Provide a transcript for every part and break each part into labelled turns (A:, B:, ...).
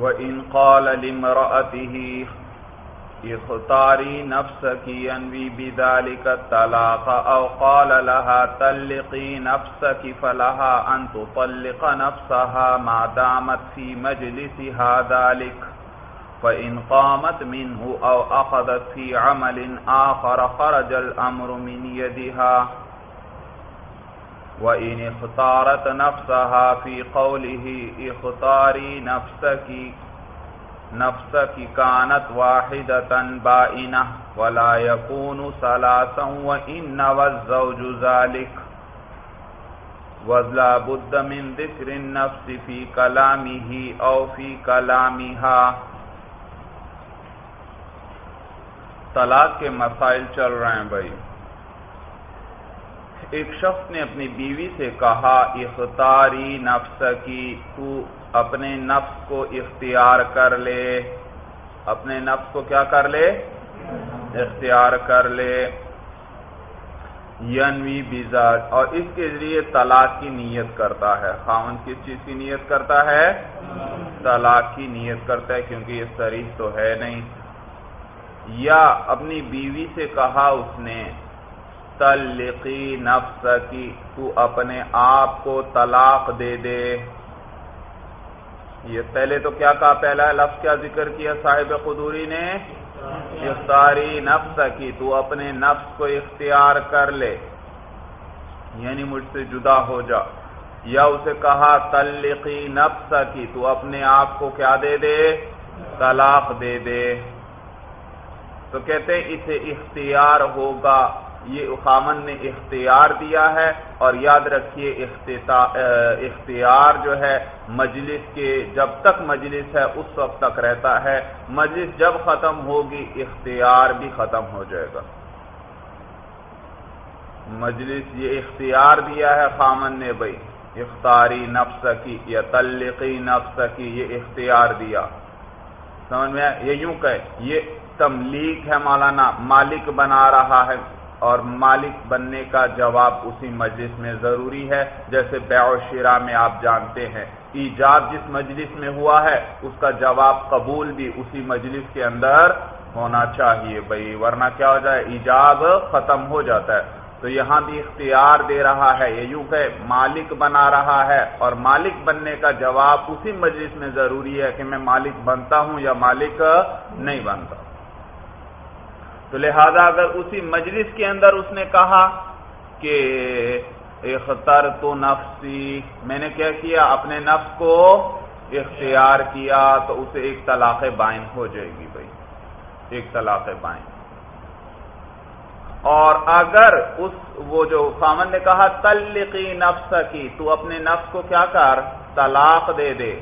A: وَإِن قَالَ لِمْرَأَتِهِ اختاری نفس کی انوی بذالک الطلاق او قال لها تلقی نفس کی فلها ان تطلق نفسها ما دامت في مجلسها ذالک فإن قامت منه او اخذت في عمل آخر خرج الامر من يدها وَإِنِ اخْتَارَتْ نَفْسَهَا فِي قَوْلِهِ اخْتَارِي نَفْسَكِ نفس کی کانت واحدة بائنة ولا يكون ثلاثا وإن والزوج ذلك. وَذْلَا بُدَّ مِن ذِكْرِ النَّفْسِ فِي كَلَامِهِ أَوْ فِي كَلَامِهَا. طلاق کے مسائل چل رہے ہیں بھائی۔ ایک شخص نے اپنی بیوی سے کہا، اختاری نفس کی، تو اپنے نفس کو اختیار کر لے۔ اپنے نفس کو کیا کر لے؟ اختیار کر لے۔ ینوی بیزاد اور اس کے ذریعے طلاق کی نیت کرتا ہے۔ خاون کس چیز کی نیت کرتا ہے؟ طلاق کی نیت کرتا ہے، کیونکہ یہ سریح تو ہے نہیں۔ یا اپنی بیوی سے کہا اس نے تلقی نفس کی تو اپنے آپ کو طلاق دے دے۔ یہ پہلے تو کیا کہا؟ پہلا لفظ کیا ذکر کیا صاحب قدوری نے؟ اختاری نفس کی تو اپنے نفس کو اختیار کر لے۔ یعنی مجھ سے جدا ہو جا۔ یا اسے کہا، تلقی نفس کی تو اپنے آپ کو کیا دے دے؟ طلاق دے دے۔ تو کہتے ہیں اسے اختیار ہوگا۔ یہ خامن نے اختیار دیا ہے اور یاد رکھیے اختیار جو ہے مجلس کے جب تک مجلس ہے اس وقت تک رہتا ہے مجلس جب ختم ہوگی اختیار بھی ختم ہو جائے گا مجلس یہ اختیار دیا ہے خامن نے بھائی اختاری نفس کی یا تلقی نفس کی یہ اختیار دیا سمجھ میں یہ یوں کہ یہ تملیک ہے مولانا، مالک بنا رہا ہے اور مالک بننے کا جواب اسی مجلس میں ضروری ہے۔ جیسے بیع و شرا میں آپ جانتے ہیں، ایجاب جس مجلس میں ہوا ہے، اس کا جواب قبول بھی اسی مجلس کے اندر ہونا چاہیے بھائی، ورنہ کیا ہو جائے، ایجاب ختم ہو جاتا ہے۔ تو یہاں بھی اختیار دے رہا ہے، یہ یوں کہ مالک بنا رہا ہے اور مالک بننے کا جواب اسی مجلس میں ضروری ہے کہ میں مالک بنتا ہوں یا مالک نہیں بنتا۔ تو لہذا اگر اسی مجلس کے اندر اس نے کہا کہ اختر تو نفسی میں نے کیا کیا، اپنے نفس کو اختیار کیا تو اسے ایک طلاق بائن ہو جائے گی بھائی، ایک طلاق بائن۔ اور اگر اس وہ جو خامن نے کہا تلقی نفس کی تو اپنے نفس کو کیا کر؟ طلاق دے دے۔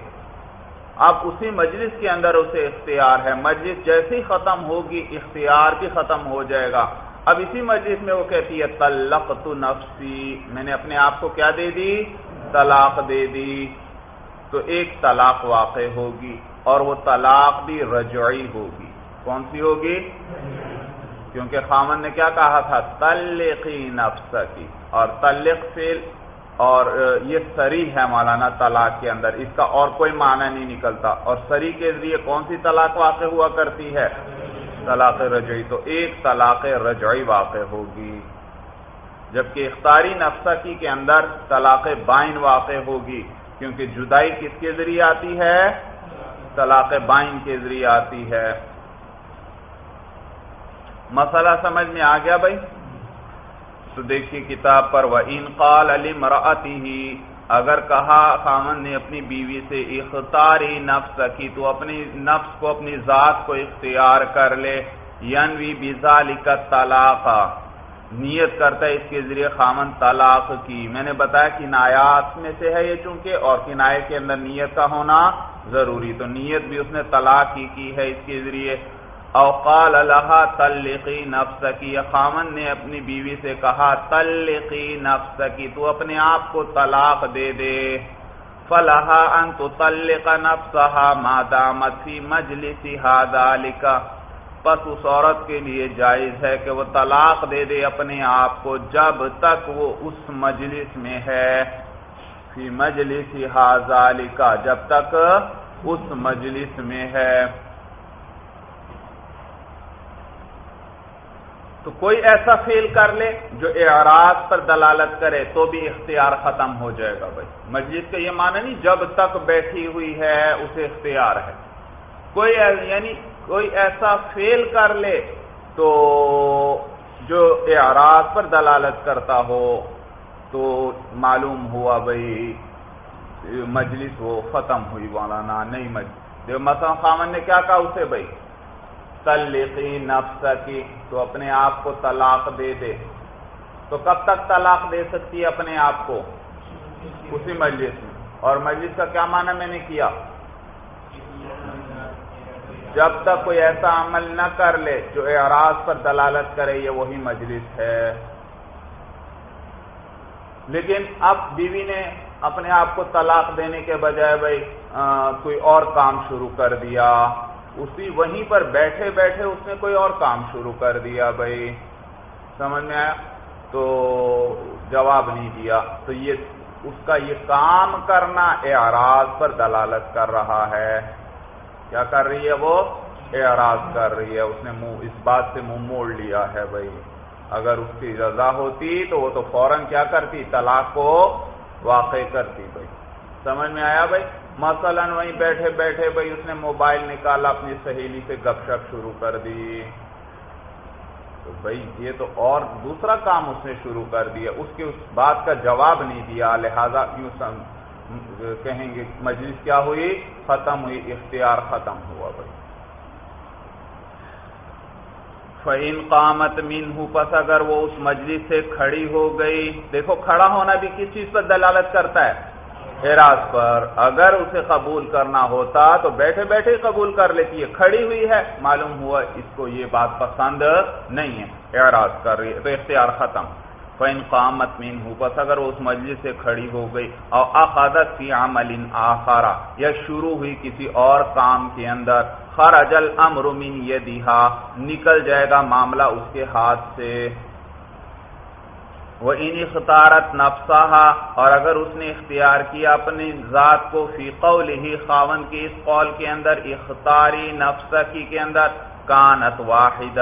A: اب اسی مجلس کے اندر اسے اختیار ہے۔ مجلس جیسی ختم ہوگی، اختیار بھی ختم ہو جائے گا۔ اب اسی مجلس میں وہ کہتی ہے تلق تو نفسی میں نے اپنے آپ کو کیا دے دی؟ طلاق دے دی۔ تو ایک طلاق واقع ہوگی اور وہ طلاق بھی رجعی ہوگی۔ کون سی ہوگی؟ کیونکہ خامن نے کیا کہا تھا؟ تلقی نفس کی اور تلق فیل اور یہ سری ہے مولانا طلاق کے اندر، اس کا اور کوئی معنی نہیں نکلتا۔ اور سری کے ذریعے کون سی طلاق واقع ہوا کرتی ہے؟ طلاق رجعی۔ تو ایک طلاق رجعی واقع ہوگی، جبکہ اختاری نفسہ کی کے اندر طلاق بائن واقع ہوگی، کیونکہ جدائی کس کے ذریعے آتی ہے؟ طلاق بائن کے ذریعے آتی ہے۔ مسئلہ سمجھ میں آ گیا بھائی؟ تو دیکھیے کتاب پر وہ انقال علی مراتی ہی اگر کہا خامن نے اپنی بیوی سے، اختاری نفس کی، تو اپنی نفس کو، اپنی ذات کو اختیار کر لے، ینوی بزالی کا طلاق نیت کرتا ہے اس کے ذریعے خامن طلاق کی۔ میں نے بتایا کنایات میں سے ہے یہ چونکہ، اور کنائے کے اندر نیت کا ہونا ضروری۔ تو نیت بھی اس نے طلاق کی کی ہے اس کے ذریعے۔ اوقال اللہ تلقی نفس کی خامن نے اپنی بیوی سے کہا تلقی نفس کی تو اپنے آپ کو طلاق دے دے۔ فلاح ان تو تلق نفسها ما دامت فی مجلسها ذالک۔ پس اس عورت کے لیے جائز ہے کہ وہ طلاق دے دے اپنے آپ کو، جب تک وہ اس مجلس میں ہے۔ فی مجلسها ذالک، جب تک اس مجلس میں ہے۔ تو کوئی ایسا فیل کر لے جو اعراض پر دلالت کرے تو بھی اختیار ختم ہو جائے گا بھائی۔ مجلس کا یہ معنی نہیں جب تک بیٹھی ہوئی ہے اسے اختیار ہے۔ کوئی یعنی کوئی ایسا فیل کر لے تو جو اعراض پر دلالت کرتا ہو تو معلوم ہوا بھائی مجلس وہ ختم ہوئی والا نہیں مجلس۔ مثلا خامن نے کیا کہا اسے بھائی؟ تلقی نفس کی، تو اپنے آپ کو طلاق دے دے۔ تو کب تک طلاق دے سکتی ہے اپنے آپ کو؟ اسی مجلس میں۔ اور مجلس کا کیا معنی میں نے کیا؟ جب تک کوئی ایسا عمل نہ کر لے جو اعراض پر دلالت کرے، یہ وہی مجلس ہے۔ لیکن اب بیوی نے اپنے آپ کو طلاق دینے کے بجائے بھائی کوئی اور کام شروع کر دیا۔ اسی وہیں پر بیٹھے بیٹھے اس نے کوئی اور کام شروع کر دیا بھائی۔ سمجھ میں آیا؟ تو جواب نہیں دیا۔ تو یہ اس کا یہ کام کرنا اعراض پر دلالت کر رہا ہے۔ کیا کر رہی ہے وہ؟ اعراض کر رہی ہے۔ اس نے منہ، اس بات سے منہ موڑ لیا ہے بھائی۔ اگر اس کی رضا ہوتی تو وہ تو فوراً کیا کرتی؟ طلاق کو واقع کرتی بھائی۔ سمجھ میں آیا بھائی؟ مثلا وہیں بیٹھے بیٹھے بھائی اس نے موبائل نکالا، اپنی سہیلی سے گپ شپ شروع کر دی۔ تو بھائی یہ تو اور دوسرا کام اس نے شروع کر دیا۔ اس کی اس بات کا جواب نہیں دیا۔ لہذا یوں کہیں گے، مجلس کیا ہوئی؟ ختم ہوئی، اختیار ختم ہوا بھائی۔ فعین قامت مین ہوں پس اگر وہ اس مجلس سے کھڑی ہو گئی۔ دیکھو، کھڑا ہونا بھی کس چیز پر دلالت کرتا ہے؟ اعراض پر اگر اسے قبول کرنا ہوتا تو بیٹھے بیٹھے قبول کر لیتی ہے، کھڑی ہوئی ہے۔ معلوم ہوا اس کو یہ بات پسند نہیں ہے۔ اعراض کر رہی ہے، تو اختیار ختم۔ فین قامت مین ہوں بس اگر وہ اس مجلس سے کھڑی ہو گئی اور عقادت فی عمل آخارا یا شروع ہوئی کسی اور کام کے اندر، خرج الامر من یدیہا، نکل جائے گا معاملہ اس کے ہاتھ سے۔ وہ ان اختارت نفسا اور اگر اس نے اختیار کیا اپنی ذات کو فی قول ہی خاون کی اس قول کے اندر، اختاری نفس کی کے اندر، کانت واحد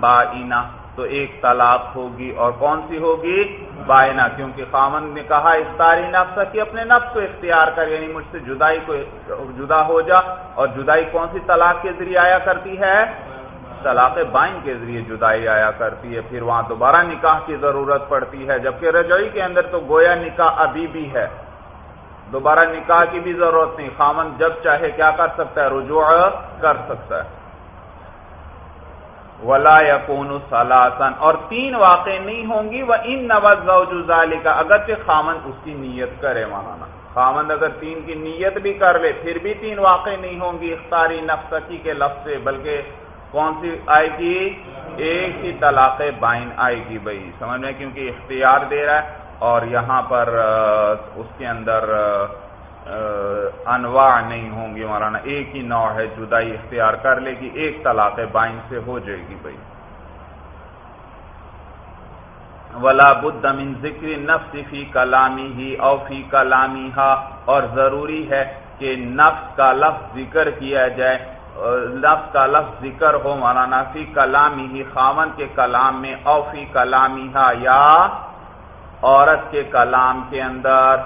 A: بائنا تو ایک طلاق ہوگی اور کون سی ہوگی؟ بائنا کیونکہ خاون نے کہا اختاری نفس کی اپنے نفس کو اختیار کر یعنی مجھ سے جدائی کو جدا ہو جا، اور جدائی کون سی طلاق کے ذریعے آیا کرتی ہے؟ طلاق بائن کے ذریعے جدائی آیا کرتی ہے، پھر وہاں دوبارہ نکاح کی ضرورت پڑتی ہے۔ جبکہ رجوئی کے اندر تو گویا نکاح ابھی بھی ہے۔ دوبارہ نکاح کی بھی ضرورت نہیں۔ خامن جب چاہے کیا کر سکتا ہے؟ رجوع کر سکتا ہے۔ ولا یقون سلاسن اور تین واقع نہیں ہوں گی۔ وہ ان نوز کا اگرچہ خامن اس کی نیت کرے مولانا خامن اگر تین کی نیت بھی کر لے، پھر بھی تین واقع نہیں ہوں گی۔ اختاری نفسکی کے لفظ سے، بلکہ کون سی آئے گی ایک ہی طلاق بائن آئے گی بھائی، سمجھ میں؟ کیونکہ اختیار دے رہا ہے اور یہاں پر اس کے اندر انواع نہیں ہوں گی مولانا۔ ایک ہی نوع ہے، جدائی اختیار کر لے گی، ایک طلاق بائن سے ہو جائے گی بھائی۔ ولا بد من ذکر نفس فی کلامی ہی او فی کلامی اور ضروری ہے کہ نفس کا لفظ ذکر کیا جائے لفظ کا لفظ ذکر ہو مولانا فی کلامی ہی، خاون کے کلام میں او فی کلامی یا عورت کے کلام کے اندر۔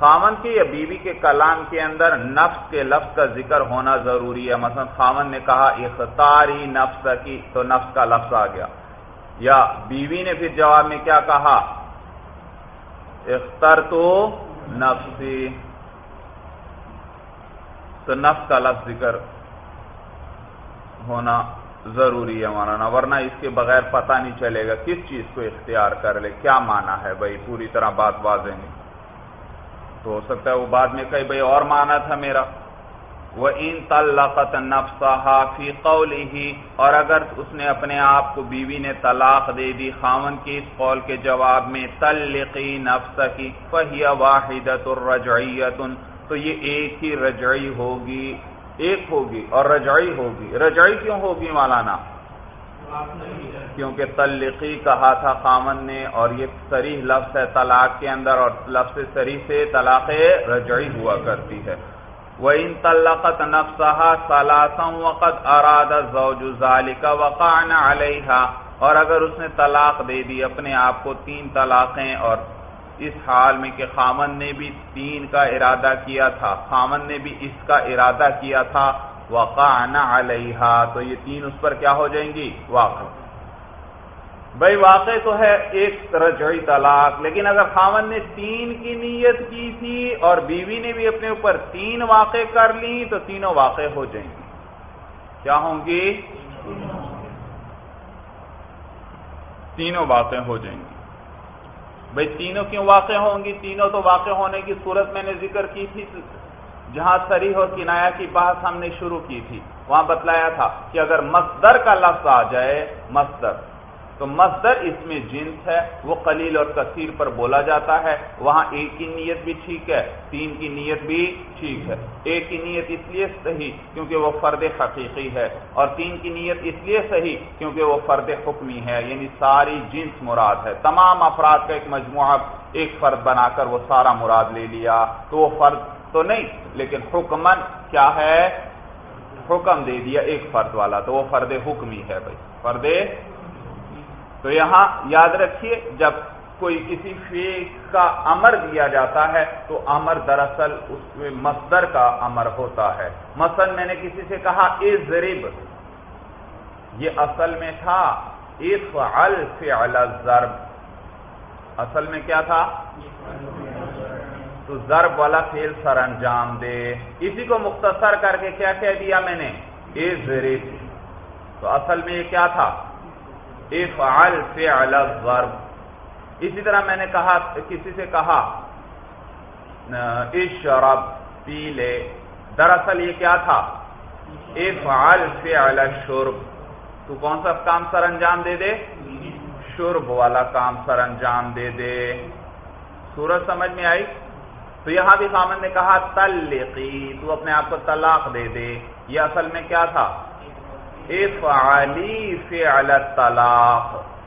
A: خامن کے یا بیوی کے کلام کے اندر نفس کے لفظ کا ذکر ہونا ضروری ہے۔ مثلا خامن نے کہا، اختاری نفس کی، تو نفس کا لفظ آ گیا۔ یا بیوی نے پھر جواب میں کیا کہا؟ اختر تو نفسی۔ تو نفس کا لفظ ذکر ہونا ضروری ہے مولانا، ورنہ اس کے بغیر پتہ نہیں چلے گا کس چیز کو اختیار کر لے، کیا مانا ہے بھائی؟ پوری طرح بات واضح نہیں۔ تو ہو سکتا ہے وہ بعد میں کہیں بھائی اور مانا تھا میرا۔ وہ ان تلقت نفسا فی قول ہی اور اگر اس نے اپنے آپ کو بیوی نے طلاق دے دی، خاون کی اس قول کے جواب میں تلقی نفس کی فہیا واحد الرجعیت تو یہ ایک ہی رجعی ہوگی، ایک ہوگی اور رجعی ہوگی۔ رجعی کیوں ہوگی مولانا؟ کیونکہ تلقی کہا تھا خامن نے اور یہ سریح لفظ ہے طلاق کے اندر اور لفظ سریح سے طلاق رجعی ہوا کرتی ہے۔ وَإِن طَلَّقَتْ نَفْسَهَا ثَلَاثًا وَقَدْ أَرَادَ الزَّوْجُ ذَلِكَ وَقَعْنَ عَلَيْهَا۔ اور اگر اس نے طلاق دے دی، اپنے آپ کو تین طلاقیں اور اس حال میں کہ خامن نے بھی تین کا ارادہ کیا تھا، خامن نے بھی اس کا ارادہ کیا تھا وقعنا علیہا، تو یہ تین اس پر کیا ہو جائیں گی؟ واقع۔ بھائی واقع تو ہے ایک رجعی طلاق، لیکن اگر خامن نے تین کی نیت کی تھی اور بیوی نے بھی اپنے اوپر تین واقع کر لی، تو تینوں واقع ہو جائیں گی۔ کیا ہوں گی؟ تینوں واقع ہو جائیں گی۔ بھائی تینوں کیوں واقع ہوں گی؟ تینوں تو واقع ہونے کی صورت میں نے ذکر کی تھی۔ جہاں سریح اور کنایا کی بحث ہم نے شروع کی تھی، وہاں بتلایا تھا کہ اگر مصدر کا لفظ آ جائے، مصدر تو مصدر اس میں جنس ہے، وہ قلیل اور کثیر پر بولا جاتا ہے۔ وہاں ایک کی نیت بھی ٹھیک ہے، تین کی نیت بھی ٹھیک ہے۔ ایک کی نیت اس لیے صحیح کیونکہ وہ فرد حقیقی ہے اور تین کی نیت اس لیے صحیح کیونکہ وہ فرد حکمی ہے یعنی ساری جنس مراد ہے۔ تمام افراد کا ایک مجموعہ ایک فرد بنا کر وہ سارا مراد لے لیا۔ تو وہ فرد تو نہیں، لیکن حکمن کیا ہے؟ حکم دے دیا ایک فرد والا، تو وہ فرد حکمی ہے بھائی۔ فرد تو یہاں یاد رکھیے، جب کوئی کسی فیل کا امر دیا جاتا ہے، تو امر دراصل اس میں مصدر کا امر ہوتا ہے۔ مثلا میں نے کسی سے کہا ازرب یہ اصل میں تھا۔ افعل فعل الضرب۔ اصل میں کیا تھا؟ تو ضرب والا فیل سر انجام دے۔ اسی کو مختصر کر کے کیا کہہ دیا میں نے؟ ازرب تو اصل میں یہ کیا تھا؟ افعل فعل الضرب. اسی طرح میں نے کہا، کسی سے کہا اشرب، پی لے. دراصل یہ کیا تھا؟ افعل فعل الشرب تو کون سا کام سر انجام دے دے؟ شرب والا کام سر انجام دے دے. سورج سمجھ میں آئی؟ تو یہاں بھی خامن نے کہا، تلقی، تو اپنے آپ کو طلاق دے دے. یہ اصل میں کیا تھا؟ افعلی فعل الطلاق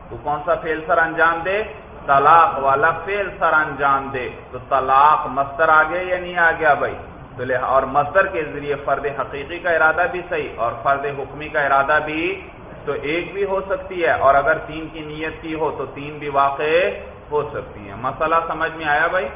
A: تو کون سا فعل سر انجام دے؟ طلاق والا فعل سر انجام دے۔ تو طلاق مستر آگے یا نہیں آ گیا بھائی؟ تو اور مصدر کے ذریعے فرد حقیقی کا ارادہ بھی صحیح اور فرد حکمی کا ارادہ بھی تو ایک بھی ہو سکتی ہے۔ اور اگر تین کی نیت کی ہو تو تین بھی واقع ہو سکتی ہیں۔ مسئلہ سمجھ میں آیا بھائی؟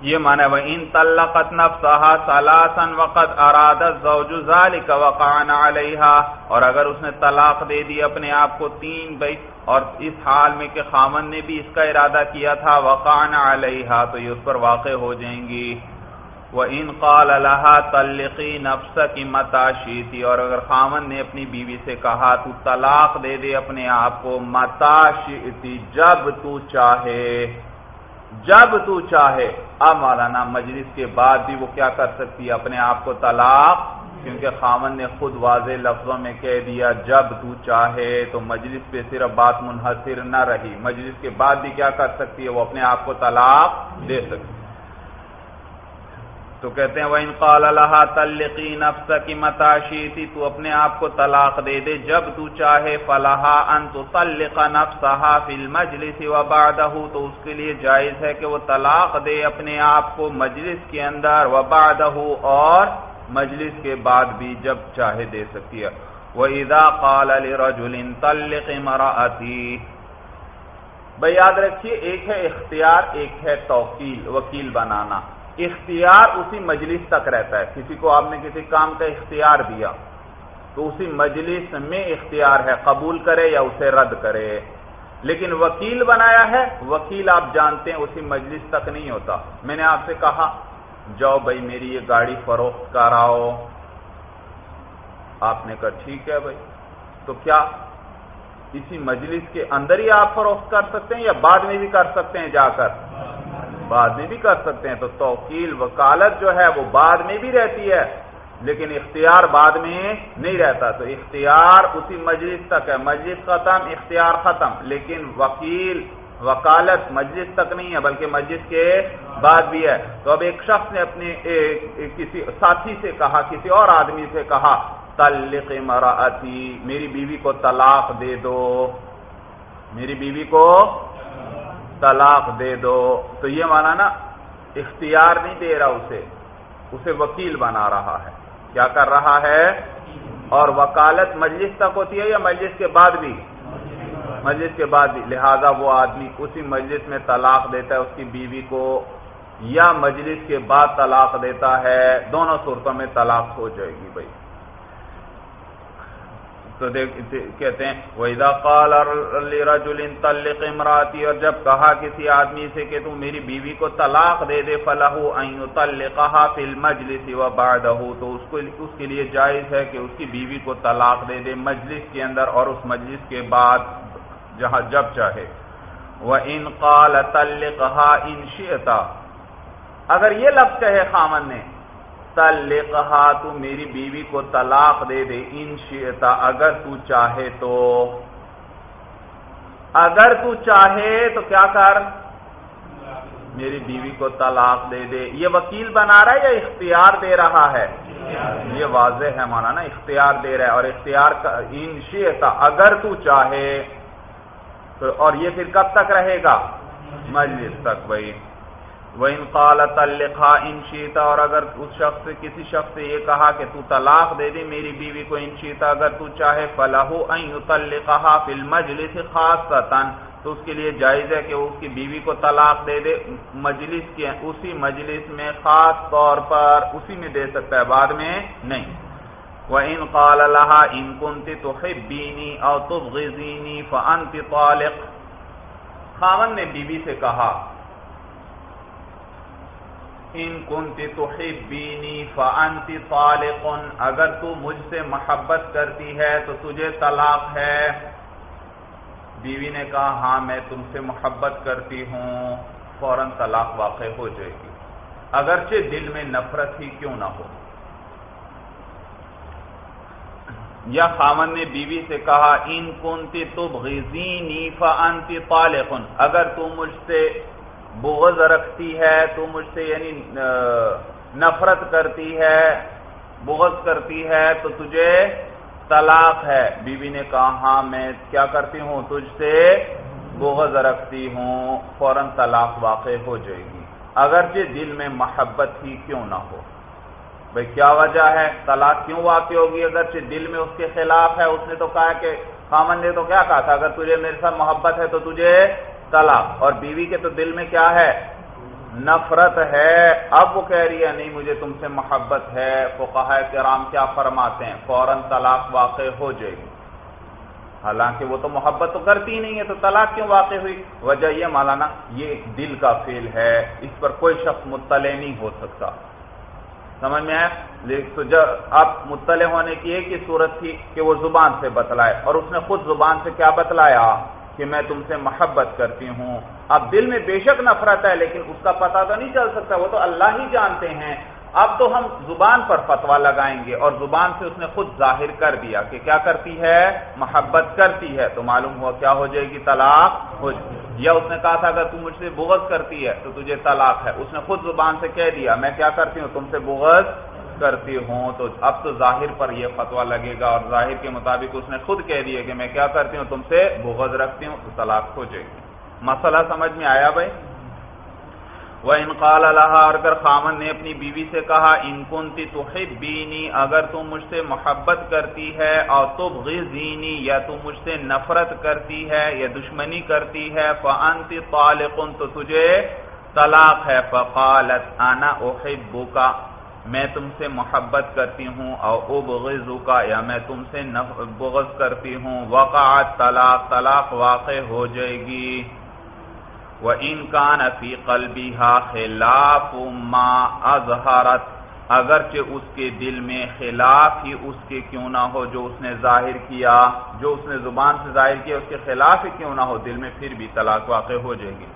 A: یہ مانا وہ ان تلقت نفسها ثلاثا وقد اراد الزوج ذلك وقعنا عليها اور اگر اس نے طلاق دے دی اپنے آپ کو تین بھائی اور اس حال میں کہ خامن نے بھی اس کا ارادہ کیا تھا وقعنا عليها تو یہ اس پر واقع ہو جائیں گی۔ وہ ان قال لها تلقی نفس کی متاشی اور اگر خامن نے اپنی بیوی سے کہا تو طلاق دے دے اپنے آپ کو متاشی جب تو چاہے۔ جب تو چاہے۔ اب مولانا، مجلس کے بعد بھی وہ کیا کر سکتی ہے؟ اپنے آپ کو طلاق، کیونکہ خامن نے خود واضح لفظوں میں کہہ دیا، جب تو چاہے تو مجلس پہ صرف بات منحصر نہ رہی۔ مجلس کے بعد بھی کیا کر سکتی ہے؟ وہ اپنے آپ کو طلاق دے سکتی تو کہتے ہیں وہ انقال اللہ تلقی نفس کی متاشی تھی تو اپنے آپ کو طلاق دے دے، جب تو چاہے فلاح ان تو تلق نفسا فل مجلس و تو اس کے لیے جائز ہے کہ وہ طلاق دے اپنے آپ کو مجلس کے اندر و اور مجلس کے بعد بھی جب چاہے دے سکتی ہے۔ وہ ادا قال رجول تلق مراتی بھائی، یاد رکھیے، ایک ہے اختیار، ایک ہے توکیل، وکیل بنانا۔ اختیار اسی مجلس تک رہتا ہے۔ کسی کو آپ نے کسی کام کا اختیار دیا تو اسی مجلس میں اختیار ہے، قبول کرے یا اسے رد کرے۔ لیکن وکیل بنایا ہے، وکیل آپ جانتے ہیں، اسی مجلس تک نہیں ہوتا۔ میں نے آپ سے کہا، جاؤ بھائی میری یہ گاڑی فروخت کراؤ۔ آپ نے کہا، ٹھیک ہے بھائی۔ تو کیا اسی مجلس کے اندر ہی آپ فروخت کر سکتے ہیں یا بعد میں بھی کر سکتے ہیں جا کر؟ بعد میں بھی کر سکتے ہیں۔ تو توکیل، وکالت جو ہے وہ بعد میں بھی رہتی ہے، لیکن اختیار بعد میں نہیں رہتا۔ تو اختیار اسی مجلس تک ہے۔ مجلس ختم، اختیار ختم۔ لیکن وکیل، وکالت مجلس تک نہیں ہے، بلکہ مجلس کے بعد بھی ہے۔ تو اب ایک شخص نے اپنے کسی ساتھی سے کہا، کسی اور آدمی سے کہا، تلق مراتی میری بیوی کو طلاق دے دو۔ میری بیوی کو طلاق دے دو۔ تو یہ مانا نا، اختیار نہیں دے رہا اسے۔ اسے وکیل بنا رہا ہے۔ کیا کر رہا ہے؟ اور وکالت مجلس تک ہوتی ہے یا مجلس کے بعد بھی؟ مجلس کے بعد بھی۔ لہذا وہ آدمی اسی مجلس میں طلاق دیتا ہے، اس کی بیوی کو، یا مجلس کے بعد طلاق دیتا ہے۔ دونوں صورتوں میں طلاق ہو جائے گی بھائی۔ تو کہتے ہیں، وَإِذَا قَالَ لِرَجُلٍ طَلِّقِ امْرَاتِ اور جب کہا کسی آدمی سے کہ تو میری بیوی کو طلاق دے دے، فَلَهُ أَن يُطَلِّقَهَا فِي الْمَجْلِسِ وَبَعْدَهُ، تو اس کو اس کے لیے جائز ہے کہ اس کی بیوی کو طلاق دے دے مجلس کے اندر اور اس مجلس کے بعد جہاں جب چاہے۔ وَإِن قَالَ طَلِّقَهَا إِن شِئْتَ اگر یہ لفظ کہے خامن نے طلقها تو میری بیوی کو طلاق دے دے، ان شیتا اگر تو چاہے تو۔ اگر تو چاہے تو کیا کر؟ میری بیوی کو طلاق دے دے۔ یہ وکیل بنا رہا ہے یا اختیار دے رہا ہے؟ یہ واضح ہے مانا نا، اختیار دے رہا ہے اور اختیار ان شیتا اگر تو چاہے تو، اور یہ پھر کب تک رہے گا؟ مجلس تک، بھائی۔ ان قالت الخا ان شیتا اور اگر اس شخص سے کسی شخص سے یہ کہا کہ تو طلاق دے دے، میری بیوی کو ان شیتا اگر تو چاہے فلاح القحا فل مجلس خاص تو اس کے لیے جائز ہے کہ اس کی بیوی کو طلاق دے دے، مجلس کے اسی مجلس میں خاص طور پر اسی میں دے سکتا ہے، بعد میں نہیں۔ وہ ان قال اللہ ان کنتی تو بینی اور تبغزینی فانت طالق۔ خاون نے بیوی سے کہا ان کنتی تحبینی فانت طالق، اگر تو مجھ سے محبت کرتی ہے تو تجھے طلاق ہے۔ بیوی نے کہا ہاں میں تم سے محبت کرتی ہوں، فوراً طلاق واقع ہو جائے گی۔ اگرچہ دل میں نفرت ہی کیوں نہ ہو۔ یا خامن نے بیوی سے کہا، ان کنتی تبغزینی فانت طالق، اگر تو مجھ سے بغض رکھتی ہے، تو مجھ سے یعنی نفرت کرتی ہے، بغض کرتی ہے، تو تجھے طلاق ہے۔ بیوی بی نے کہا ہاں میں کیا کرتی ہوں؟ تجھ سے بغض رکھتی ہوں، فوراً طلاق واقع ہو جائے گی۔ اگرچہ دل میں محبت ہی کیوں نہ ہو۔ بھائی کیا وجہ ہے؟ طلاق کیوں واقع ہوگی؟ اگرچہ دل میں اس کے خلاف ہے، اس نے تو کہا کہ، خامن نے تو کیا کہا تھا؟ اگر تجھے میرے ساتھ محبت ہے، تو تجھے طلاق۔ اور بیوی کے تو دل میں کیا ہے؟ نفرت ہے۔ اب وہ کہہ رہی ہے، نہیں، مجھے تم سے محبت ہے۔ فقہ کرام کیا فرماتے ہیں؟ فوراً طلاق واقع ہو جائے گی۔ حالانکہ وہ تو محبت تو کرتی نہیں ہے، تو طلاق کیوں واقع ہوئی؟ وجہ یہ، مولانا، یہ ایک دل کا فیل ہے۔ اس پر کوئی شخص مطلع نہیں ہو سکتا۔ سمجھ میں آئے تو جب اب مطلع ہونے کی ایک ہی صورت تھی کہ وہ زبان سے بتلائے، اور اس نے خود زبان سے کیا بتلایا؟ کہ میں تم سے محبت کرتی ہوں۔ اب دل میں بے شک نفرت ہے، لیکن اس کا پتہ تو نہیں چل سکتا، وہ تو اللہ ہی جانتے ہیں۔ اب تو ہم زبان پر فتوا لگائیں گے اور زبان سے اس نے خود ظاہر کر دیا کہ کیا کرتی ہے؟ محبت کرتی ہے۔ تو معلوم ہوا کیا ہو جائے گی؟ طلاق ہو جائے یا اس نے کہا تھا، اگر تم مجھ سے بغض کرتی ہے تو تجھے طلاق ہے۔ اس نے خود زبان سے کہہ دیا، میں کیا کرتی ہوں؟ تم سے بغض کرتی ہوں تو اب تو ظاہر پر یہ فتوا لگے گا اور ظاہر کے مطابق اس نے خود کہہ دیا کہ میں کیا کرتی ہوں، تم سے بغض رکھتی ہوں، تو طلاق ہو جائے گی۔ مسئلہ سمجھ میں آیا بھائی؟ وہ انقال اللہ اگر خامن نے اپنی بیوی سے کہا، ان کنتی تو بینی اگر تم مجھ سے محبت کرتی ہے اور تو غزینی یا تم مجھ سے نفرت کرتی ہے، یا دشمنی کرتی ہے فانت طالقن تو تجھے طلاق ہے۔ فقالت انا احبک میں تم سے محبت کرتی ہوں اور ابغض کا یا میں تم سے بغض کرتی ہوں، وقعت طلاق طلاق واقع ہو جائے گی۔ وہ ان کا نفی قلبی خلاف ما اظہارت اگرچہ اس کے دل میں خلاف ہی اس کے کیوں نہ ہو جو اس نے ظاہر کیا، جو اس نے زبان سے ظاہر کیا، اس کے خلاف ہی کیوں نہ ہو، دل میں پھر بھی طلاق واقع ہو جائے گی۔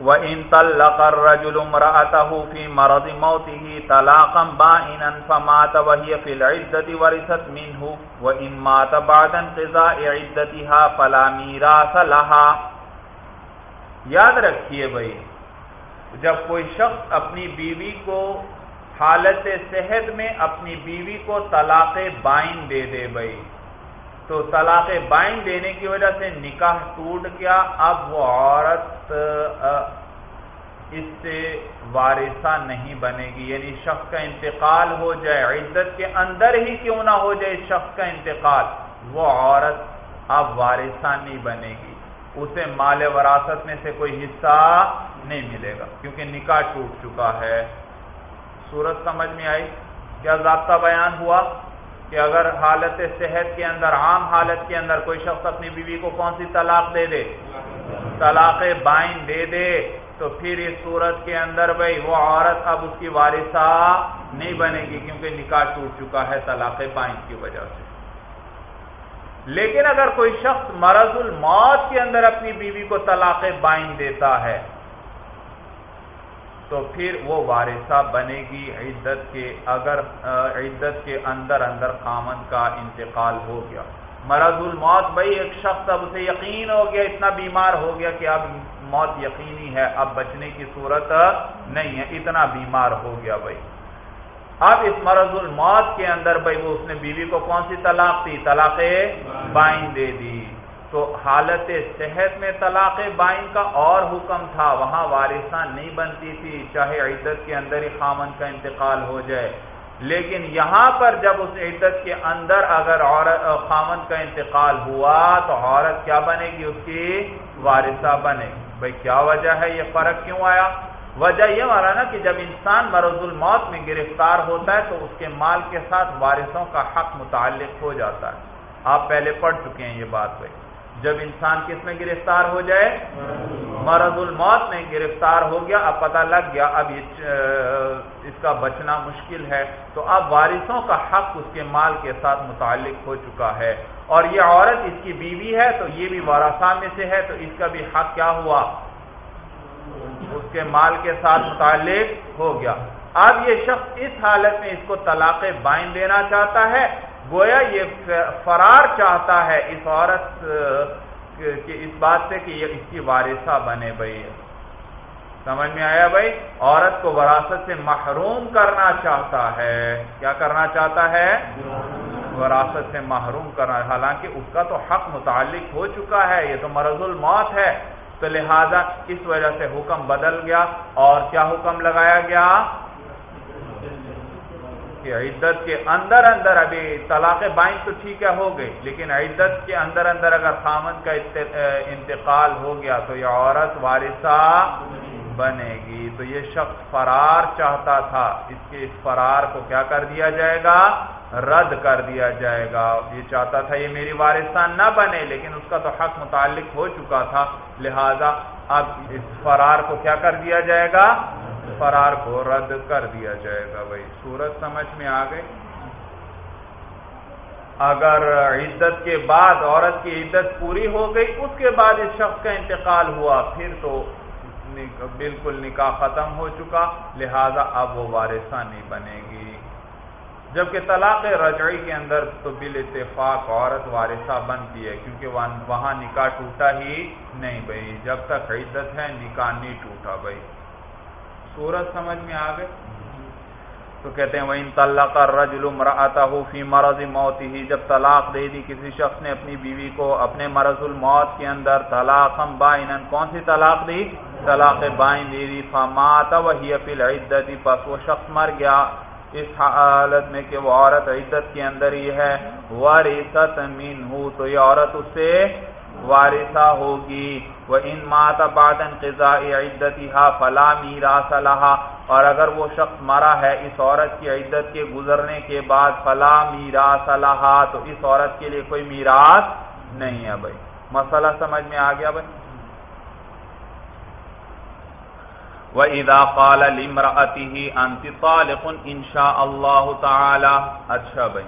A: وَإِن طَلَّقَ الرَّجُلُ امْرَأَتَهُ فِي مَرَضِ مَوْتِهِ طَلَاقًا بَائِنًا فَمَاتَ وَهِيَ فِي الْعِدَّةِ وَرِثَتْ مِنْهُ وَإِن مَاتَ بَعْدَ انقضاء عِدَّتِهَا فَلَا مِيرَاثَ لَهَا۔ یاد رکھیے بھائی، جب کوئی شخص اپنی بیوی کو حالت صحت میں اپنی بیوی کو طلاق بائن دے دے بھائی تو طلاق بائن دینے کی وجہ سے نکاح ٹوٹ گیا۔ اب وہ عورت اس سے وارثہ نہیں بنے گی۔ یعنی شخص کا انتقال ہو جائے عدت کے اندر ہی کیوں نہ ہو جائے شخص کا انتقال، وہ عورت اب وارثہ نہیں بنے گی۔ اسے مال وراثت میں سے کوئی حصہ نہیں ملے گا، کیونکہ نکاح ٹوٹ چکا ہے۔ صورت سمجھ میں آئی؟ کیا ضابطہ بیان ہوا؟ کہ اگر حالت صحت کے اندر، عام حالت کے اندر کوئی شخص اپنی بیوی کو کون سی طلاق دے دے؟ طلاق بائن دے دے، تو پھر اس صورت کے اندر بھائی وہ عورت اب اس کی وارثہ نہیں بنے گی کیونکہ نکاح ٹوٹ چکا ہے طلاق بائن کی وجہ سے۔ لیکن اگر کوئی شخص مرض الموت کے اندر اپنی بیوی کو طلاق بائن دیتا ہے تو پھر وہ وارثہ بنے گی عدت کے اگر عدت کے اندر اندر خامن کا انتقال ہو گیا۔ مرض الموت، بھائی، ایک شخص اب اسے یقین ہو گیا، اتنا بیمار ہو گیا کہ اب موت یقینی ہے، اب بچنے کی صورت نہیں ہے، اتنا بیمار ہو گیا بھائی۔ اب اس مرض الموت کے اندر بھائی وہ اس نے بیوی کو کون سی طلاق دی؟ طلاق بائن دے دی۔ تو حالت صحت میں طلاق بائن کا اور حکم تھا۔ وہاں وارثہ نہیں بنتی تھی، چاہے عدت کے اندر ہی خامن کا انتقال ہو جائے۔ لیکن یہاں پر جب اس عدت کے اندر اگر عورت، خامن کا انتقال ہوا تو عورت کیا بنے گی؟ اس کی وارثہ بنے گی۔ بھائی کیا وجہ ہے یہ فرق کیوں آیا؟ وجہ یہ مارا نا کہ جب انسان مرض الموت میں گرفتار ہوتا ہے تو اس کے مال کے ساتھ وارثوں کا حق متعلق ہو جاتا ہے۔ آپ پہلے پڑھ چکے ہیں یہ بات بھائی جب انسان کس میں گرفتار ہو جائے؟ مرض الموت میں گرفتار ہو گیا، اب پتہ لگ گیا، اب اس کا بچنا مشکل ہے۔ تو اب وارثوں کا حق اس کے مال کے ساتھ متعلق ہو چکا ہے۔ اور یہ عورت اس کی بیوی ہے، تو یہ بھی وارثہ میں سے ہے، تو اس کا بھی حق کیا ہوا؟ اس کے مال کے ساتھ متعلق ہو گیا۔ اب یہ شخص اس حالت میں اس کو طلاق بائن دینا چاہتا ہے گویا یہ فرار چاہتا ہے اس عورت اس بات سے کہ یہ اس کی وارثہ بنے بھائی سمجھ میں آیا بھائی عورت کو وراثت سے محروم کرنا چاہتا ہے۔ کیا کرنا چاہتا ہے؟ وراثت سے محروم کرنا۔ حالانکہ اس کا تو حق متعلق ہو چکا ہے، یہ تو مرض الموت ہے۔ تو لہذا اس وجہ سے حکم بدل گیا اور کیا حکم لگایا گیا؟ کہ عدت کے اندر اندر ابھی طلاق بائن تو ٹھیک ہے، ہو گئی، لیکن عدت کے اندر اندر اگر خامن کا انتقال ہو گیا تو یہ عورت وارثہ بنے گی۔ تو یہ شخص فرار چاہتا تھا، اس کے اس فرار کو کیا کر دیا جائے گا؟ رد کر دیا جائے گا۔ یہ چاہتا تھا یہ میری وارثہ نہ بنے، لیکن اس کا تو حق متعلق ہو چکا تھا۔ لہذا اب اس فرار کو کیا کر دیا جائے گا؟ فرار کو رد کر دیا جائے گا بھائی۔ سورج سمجھ میں آ گئی؟ اگر عدت کے بعد عورت کی عدت پوری ہو گئی، اس کے بعد اس شخص کا انتقال ہوا، پھر تو بالکل نکاح ختم ہو چکا، لہذا اب وہ وارثہ نہیں بنے گی۔ جبکہ طلاق رجعی کے اندر تو بال اتفاق عورت وارثہ بنتی ہے، کیونکہ وہاں نکاح ٹوٹا ہی نہیں بھائی۔ جب تک عدت ہے، نکاح نہیں ٹوٹا بھائی۔ سورج سمجھ میں آ تو کہتے ہیں وہ ان طلّہ رجل مرآتا فی مرض موت ہی جب طلاق دے دی کسی شخص نے اپنی بیوی کو اپنے مرض الموت کے اندر طلاق ہم بائن کون سی طلاق دی؟ طلاق بائن دے دی۔ فمات وہی فی العدت پس وہ شخص مر گیا۔ اس حالت میں کہ وہ عورت عدت کے اندر ہی ہے۔ وارثت من ہو تو یہ عورت اس سے وارثہ ہوگی۔ وہ ان مات بعد انقضاء عدتها فلا میراث لها۔ اور اگر وہ شخص مرا ہے اس عورت کی عدت کے گزرنے کے بعد فلا میراث لها، تو اس عورت کے لیے کوئی میراث نہیں ہے بھائی۔ مسئلہ سمجھ میں آ گیا بھائی؟ وَإِذَا قَالَ لِمْرَأَتِهِ أَنْتِ طَالِقٌ إِنْ شَاءَ اللَّهُ تَعَالَى۔ اچھا بھائی۔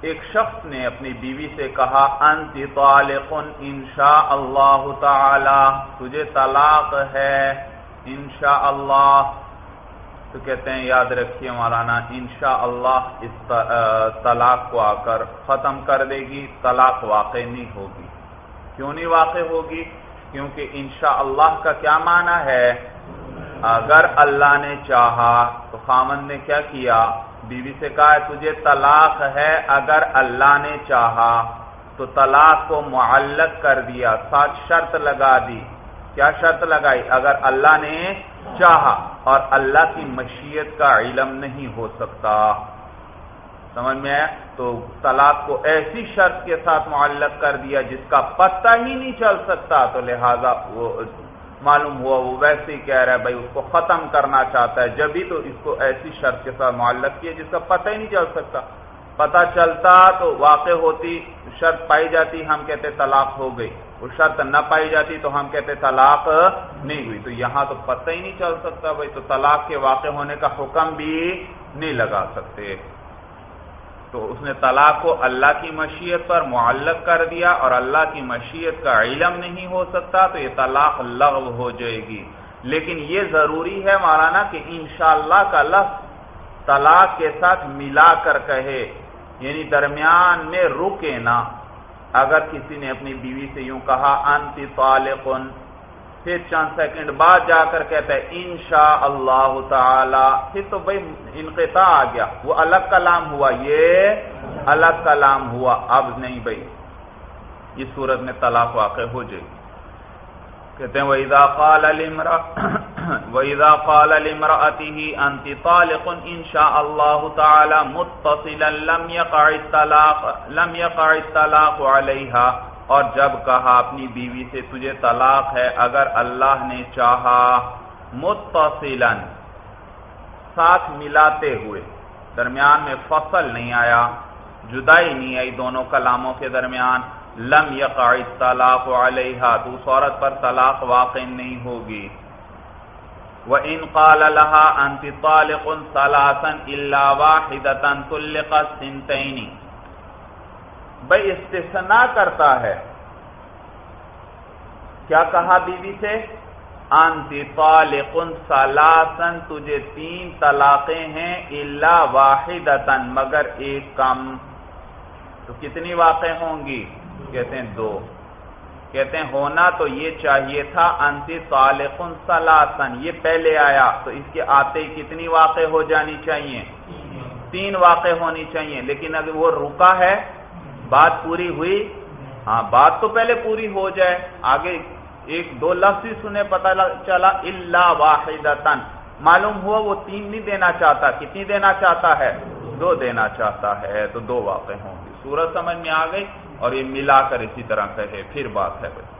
A: ایک شخص نے اپنی بیوی سے کہا، انت طالق انشاء اللہ تعالی، تجھے طلاق ہے انشاء اللہ تو کہتے ہیں، یاد رکھیے مولانا انشاء اللہ اس طلاق کو آ کر ختم کر دے گی، طلاق واقع نہیں ہوگی۔ کیوں نہیں واقع ہوگی؟ کیونکہ انشاء اللہ کا کیا معنی ہے؟ اگر اللہ نے چاہا تو خامن نے کیا کیا؟ بیوی سے کہا ہے، تجھے طلاق ہے اگر اللہ نے چاہا. تو طلاق کو معلق کر دیا ساتھ شرط لگا دی۔ کیا شرط لگائی؟ اگر اللہ نے چاہا اور اللہ کی مشیت کا علم نہیں ہو سکتا۔ سمجھ میں آیا؟ تو طلاق کو ایسی شرط کے ساتھ معلق کر دیا جس کا پتہ ہی نہیں چل سکتا۔ تو لہذا وہ معلوم ہوا، وہ ویسے ہی کہہ رہا ہے، بھائی اس کو ختم کرنا چاہتا ہے۔ جبھی تو اس کو ایسی شرط کے ساتھ معلق کیا جس کا پتہ ہی نہیں چل سکتا۔ پتہ چلتا تو واقع ہوتی، شرط پائی جاتی، ہم کہتے طلاق ہو گئی۔ وہ شرط نہ پائی جاتی تو ہم کہتے طلاق نہیں ہوئی۔ تو یہاں تو پتہ ہی نہیں چل سکتا بھائی، تو طلاق کے واقع ہونے کا حکم بھی نہیں لگا سکتے۔ تو اس نے طلاق کو اللہ کی مشیت پر معلق کر دیا اور اللہ کی مشیت کا علم نہیں ہو سکتا تو یہ طلاق لغو ہو جائے گی۔ لیکن یہ ضروری ہے مولانا کہ انشاءاللہ کا لفظ طلاق کے ساتھ ملا کر کہے۔ یعنی درمیان میں رکے نا اگر کسی نے اپنی بیوی سے یوں کہا، انتی طالقن پھر چند سیکنڈ بعد جا کر کہتا ہے انشاء اللہ تعالی۔ پھر تو بھائی انقطاع آ گیا۔ وہ الگ کلام ہوا، یہ الگ کلام ہوا۔ اب نہیں بھائی، اس صورت میں طلاق واقع ہو جائے گی۔ کہتے ہیں، وَإِذَا قَالَ لِمْرَ وَإِذَا قَالَ لِمْرَأَتِهِ أَنْتِ طَالِقٌ إِنْ شَاءَ اللَّهُ تَعَالَى مُتَّصِلًا لَمْ يَقَعِ الطَّلَاقُ، لَمْ يَقَعِ الطَّلَاقُ عَلَيْهَا اور جب کہا اپنی بیوی سے، تجھے طلاق ہے اگر اللہ نے چاہا متصلا ساتھ ملاتے ہوئے. درمیان میں فصل نہیں آیا، جدائی نہیں آئی دونوں کلاموں کے درمیان، لم یقع الطلاق علیہا، تو اس عورت پر طلاق واقع نہیں ہوگی۔ وَإِن قَالَ لَهَا، أَنْتِ طَالِقٌ ثَلَاثًا إِلَّا وَاحِدَةً طُلِّقَتْ سِنْتَيْنِ بھئی استثناء کرتا ہے۔ کیا کہا بیوی سے؟ انتی طالق ثلاثن تجھے تین طلاقیں ہیں الا واحدتن مگر ایک کم۔ تو کتنی واقع ہوں گی؟ کہتے ہیں دو۔ کہتے ہیں ہونا تو یہ چاہیے تھا، انتی طالق سلاسن یہ پہلے آیا۔ تو اس کے آتے کتنی واقع ہو جانی چاہیے؟ تین واقع ہونی چاہیے، لیکن اگر وہ رکا ہے۔ بات پوری ہوئی۔ ہاں بات تو پہلے پوری ہو جائے۔ آگے ایک دو لفظ ہی سنے پتا چلا اللہ واحد معلوم ہوا وہ تین نہیں دینا چاہتا۔ کتنی دینا چاہتا ہے؟ دو دینا چاہتا ہے، تو دو واقع ہوں گی سورج سمجھ میں آ گئی اور یہ ملا کر اسی طرح کہے پھر بات ہے۔ بھائی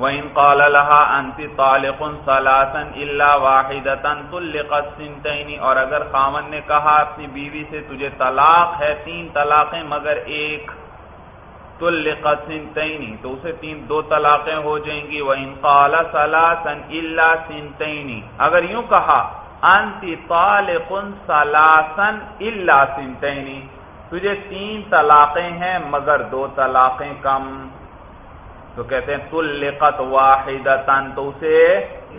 A: وَإِن قَالَ لَهَا أَنْتِ طَالِقٌ ثَلَاثًا إِلَّا وَاحِدَةً طُلِّقَتْ سِنْتَيْنِ اور اگر خامن نے کہا اپنی بیوی سے تجھے طلاق ہے، تین طلاقیں مگر ایک طُلِّقَتْ سِنْتَيْنِ تو اسے تین دو طلاقیں ہو جائیں گی۔ وَإِن قَالَ ثَلَاثًا إِلَّا سِنْتَيْنِ اگر یوں کہا أَنْتِ طَالِقٌ ثَلَاثًا إِلَّا سِنْتَيْنِ تجھے تین طلاقیں ہیں مگر دو طلاقیں کم۔ تو کہتے ہیں تلقت واحد تو اسے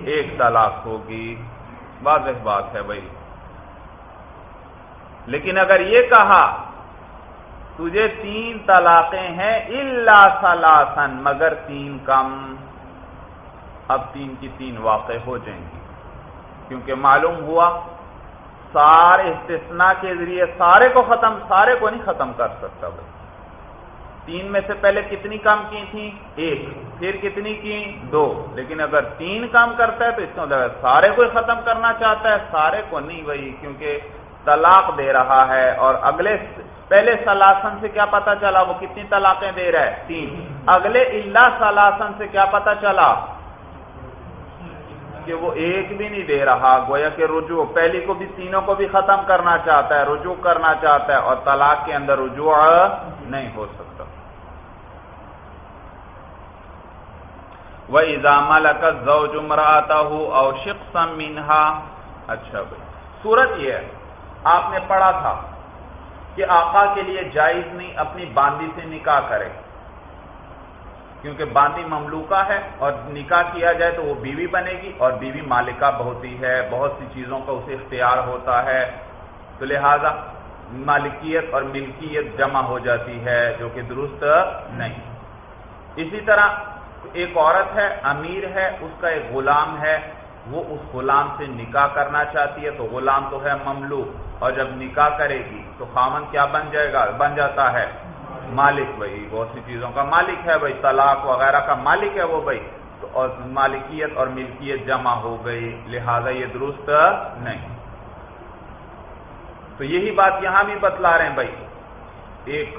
A: ایک طلاق ہوگی۔ واضح بات ہے بھائی۔ لیکن اگر یہ کہا، تجھے تین طلاقیں ہیں اللہ سلاسن مگر تین کم۔ اب تین کی تین واقع ہو جائیں گی۔ کیونکہ معلوم ہوا سارے استثناء کے ذریعے سارے کو ختم، سارے کو نہیں ختم کر سکتا بھائی۔ تین میں سے پہلے کتنی کام کی تھی؟ ایک۔ پھر کتنی کی؟ دو۔ لیکن اگر تین کام کرتا ہے تو اس کا سارے کو ختم کرنا چاہتا ہے، سارے کو نہیں بھائی، کیونکہ طلاق دے رہا ہے۔ اور اگلے پہلے سلاسن سے کیا پتا چلا وہ کتنی طلاقیں دے رہا ہے؟ تین۔ اگلے اللہ سلاسن سے کیا پتا چلا کہ وہ ایک بھی نہیں دے رہا، گویا کہ رجوع۔ پہلی کو بھی تینوں کو بھی ختم کرنا چاہتا ہے، رجوع کرنا چاہتا ہے اور طلاق کے اندر رجوع نہیں ہو سکتا۔ وہ ایزام لکت زو جمراتا ہوں اور شخص منہا اچھا بھائی، صورت یہ ہے، آپ نے پڑھا تھا کہ آقا کے لیے جائز نہیں اپنی باندی سے نکاح کرے، کیونکہ باندی مملوکہ ہے اور نکاح کیا جائے تو وہ بیوی بنے گی اور بیوی مالکہ بہت ہے، بہت سی چیزوں کا اسے اختیار ہوتا ہے، تو لہذا مالکیت اور ملکیت جمع ہو جاتی ہے، جو کہ درست نہیں۔ اسی طرح ایک عورت ہے، امیر ہے، اس کا ایک غلام ہے، وہ اس غلام سے نکاح کرنا چاہتی ہے، تو غلام تو ہے مملوک، اور جب نکاح کرے گی تو خامن کیا بن جائے گا؟ بن جاتا ہے مالک بھائی، بہت سی چیزوں کا مالک ہے بھائی، طلاق وغیرہ کا مالک ہے وہ بھائی اور مالکیت اور ملکیت جمع ہو گئی، لہذا یہ درست نہیں۔ تو یہی بات یہاں بھی بتلا رہے ہیں بھائی۔ ایک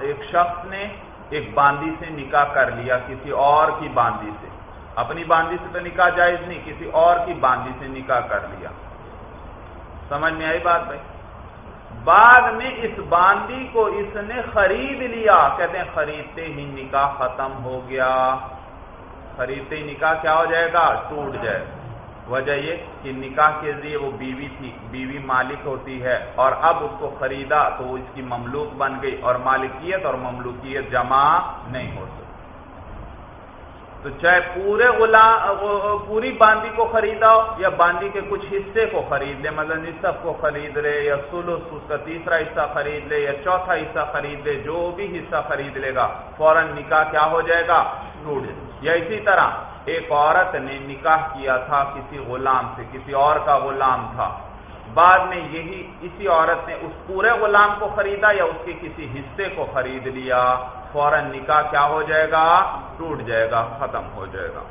A: ایک شخص نے ایک باندی سے نکاح کر لیا، کسی اور کی باندی سے۔ اپنی باندی سے تو نکاح جائز نہیں، کسی اور کی باندی سے نکاح کر لیا۔ سمجھ میں آئی بات بھائی؟ بعد میں اس باندی کو اس نے خرید لیا۔ کہتے ہیں خریدتے ہی نکاح ختم ہو گیا۔ خریدتے ہی نکاح کیا ہو جائے گا؟ ٹوٹ جائے گا۔ وجہ یہ کہ نکاح کے ذریعے وہ بیوی تھی، بیوی مالک ہوتی ہے اور اب اس کو خریدا تو وہ اس کی مملوک بن گئی اور مالکیت اور مملوکیت جمع نہیں ہو سکتی تو چاہے پورے غلام، پوری باندی کو خریدا ہو یا باندی کے کچھ حصے کو خرید لے مطلب نصف کو خرید لے یا سلس اس کا تیسرا حصہ خرید لے یا چوتھا حصہ خرید لے، جو بھی حصہ خرید لے گا، فوراً نکاح کیا ہو جائے گا؟ ٹوٹ یا اسی طرح ایک عورت نے نکاح کیا تھا کسی غلام سے، کسی اور کا غلام تھا۔ بعد میں یہی اسی عورت نے اس پورے غلام کو خریدا یا اس کے کسی حصے کو خرید لیا۔ فوراً نکاح کیا ہو جائے گا؟ ٹوٹ جائے گا، ختم ہو جائے گا۔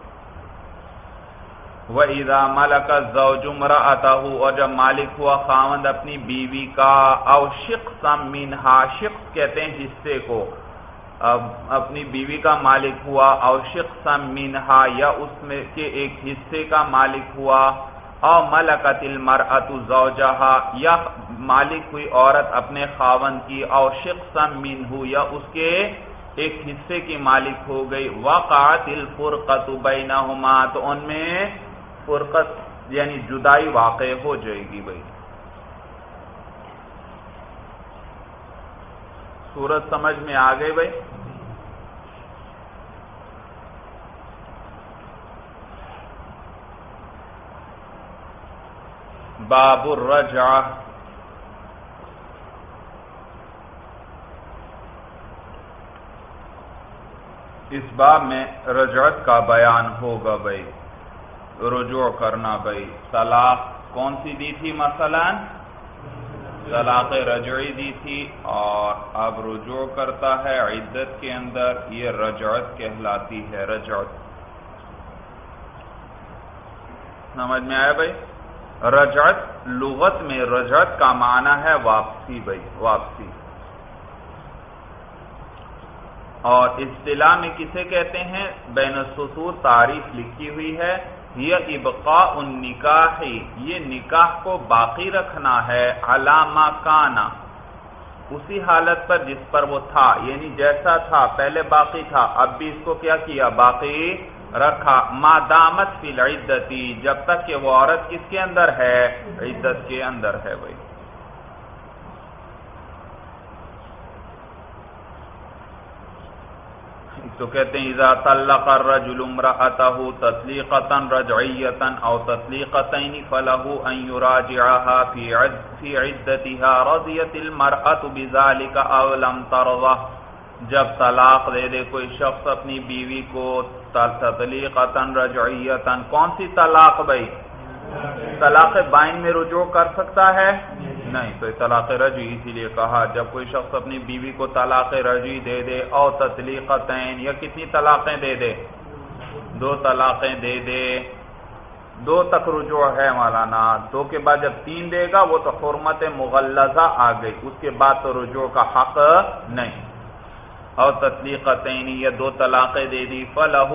A: وہ عیدا ملک زمرا آتا اور جب مالک ہوا، خاوند اپنی بیوی کا او شخص منہا شخص کہتے ہیں حصے کو۔ اپنی بیوی کا مالک ہوا، او شخص منہا، یا اس میں کے ایک حصے کا مالک ہوا، او ملکت المرأت زوجہا، یا مالک ہوئی عورت اپنے خاون کی، او شخص منہو، یا اس کے ایک حصے کی مالک ہو گئی۔ وقعت الفرقت بینہما، تو ان میں فرقت یعنی جدائی واقع ہو جائے گی بھائی۔ سورج سمجھ میں آ گئے بھائی۔ باب الرجعہ۔ اس باب میں رجعت کا بیان ہوگا بھائی۔ رجوع کرنا بھائی۔ طلاق کون سی دی تھی مثلا؟ طلاق رجعی دی تھی اور اب رجوع کرتا ہے عدت کے اندر، یہ رجعت کہلاتی ہے، رجعت۔ سمجھ میں آیا بھائی؟ رجعت، لغت میں رجعت کا معنی ہے واپسی بھائی، واپسی۔ اور اصطلاح میں کسے کہتے ہیں؟ بین السطور تعریف لکھی ہوئی ہے۔ یہ ابقاء النکاح، یہ نکاح کو باقی رکھنا ہے علامہ کانا۔ اسی حالت پر جس پر وہ تھا یعنی جیسا تھا، پہلے باقی تھا، اب بھی اس کو کیا کیا؟ باقی رکھا۔ ما دامت فی العدتی، جب تک کہ وہ عورت کس کے اندر ہے؟ عدت کے اندر ہے بھائی۔ تو کہتے ہیں، اذا طلق الرجل امرأته تطلیقتا رجعیتا او تطلیقتین فله ان يراجعها في عد في عدتها رضیت المرأة بذلك او لم ترضه جب طلاق دے دے کوئی شخص اپنی بیوی کو تطلیقتا رجعیتا، کون سی طلاق بھائی؟ طلاق بائن میں رجوع کر سکتا ہے؟ نہیں، تو طلاق رجوی اسی لیے کہا، جب کوئی شخص اپنی بیوی کو طلاق رجوی دے دے، او تطلیقتین یا کتنی طلاقیں دے دے؟ دو طلاقیں دے دے۔ دو تک رجوع ہے مولانا۔ دو کے بعد جب تین دے گا، وہ تو حرمت مغلزہ آ گئی۔ اس کے بعد تو رجوع کا حق نہیں۔ اور تطلیقتین یا دو طلاقیں دے دی۔ فلح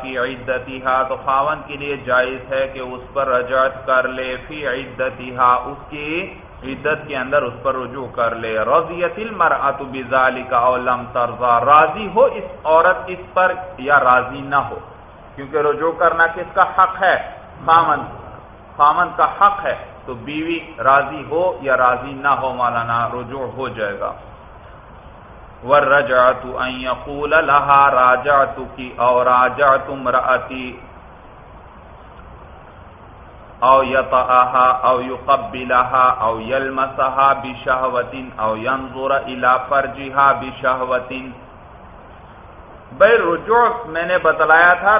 A: فی عدتها تو خاون کے لیے جائز ہے کہ اس پر رجعت کر لے فی عدتها اس کی عدت کے اندر اس پر رجوع کر لے۔ رضیت المرأت بذالک او لم ترضا، راضی ہو اس عورت اس پر یا راضی نہ ہو۔ کیونکہ رجوع کرنا کس کا حق ہے؟ خامن خامن کا حق ہے۔ تو بیوی راضی ہو یا راضی نہ ہو، مولانا، رجوع ہو جائے گا۔ ورجعت ان يقول لها راجعتك او راجعت امرأتي او يطأها او يقبلها او يلمسها بشهوة او ينظر الى فرجها بشهوة بھائی رجوع میں نے بتلایا تھا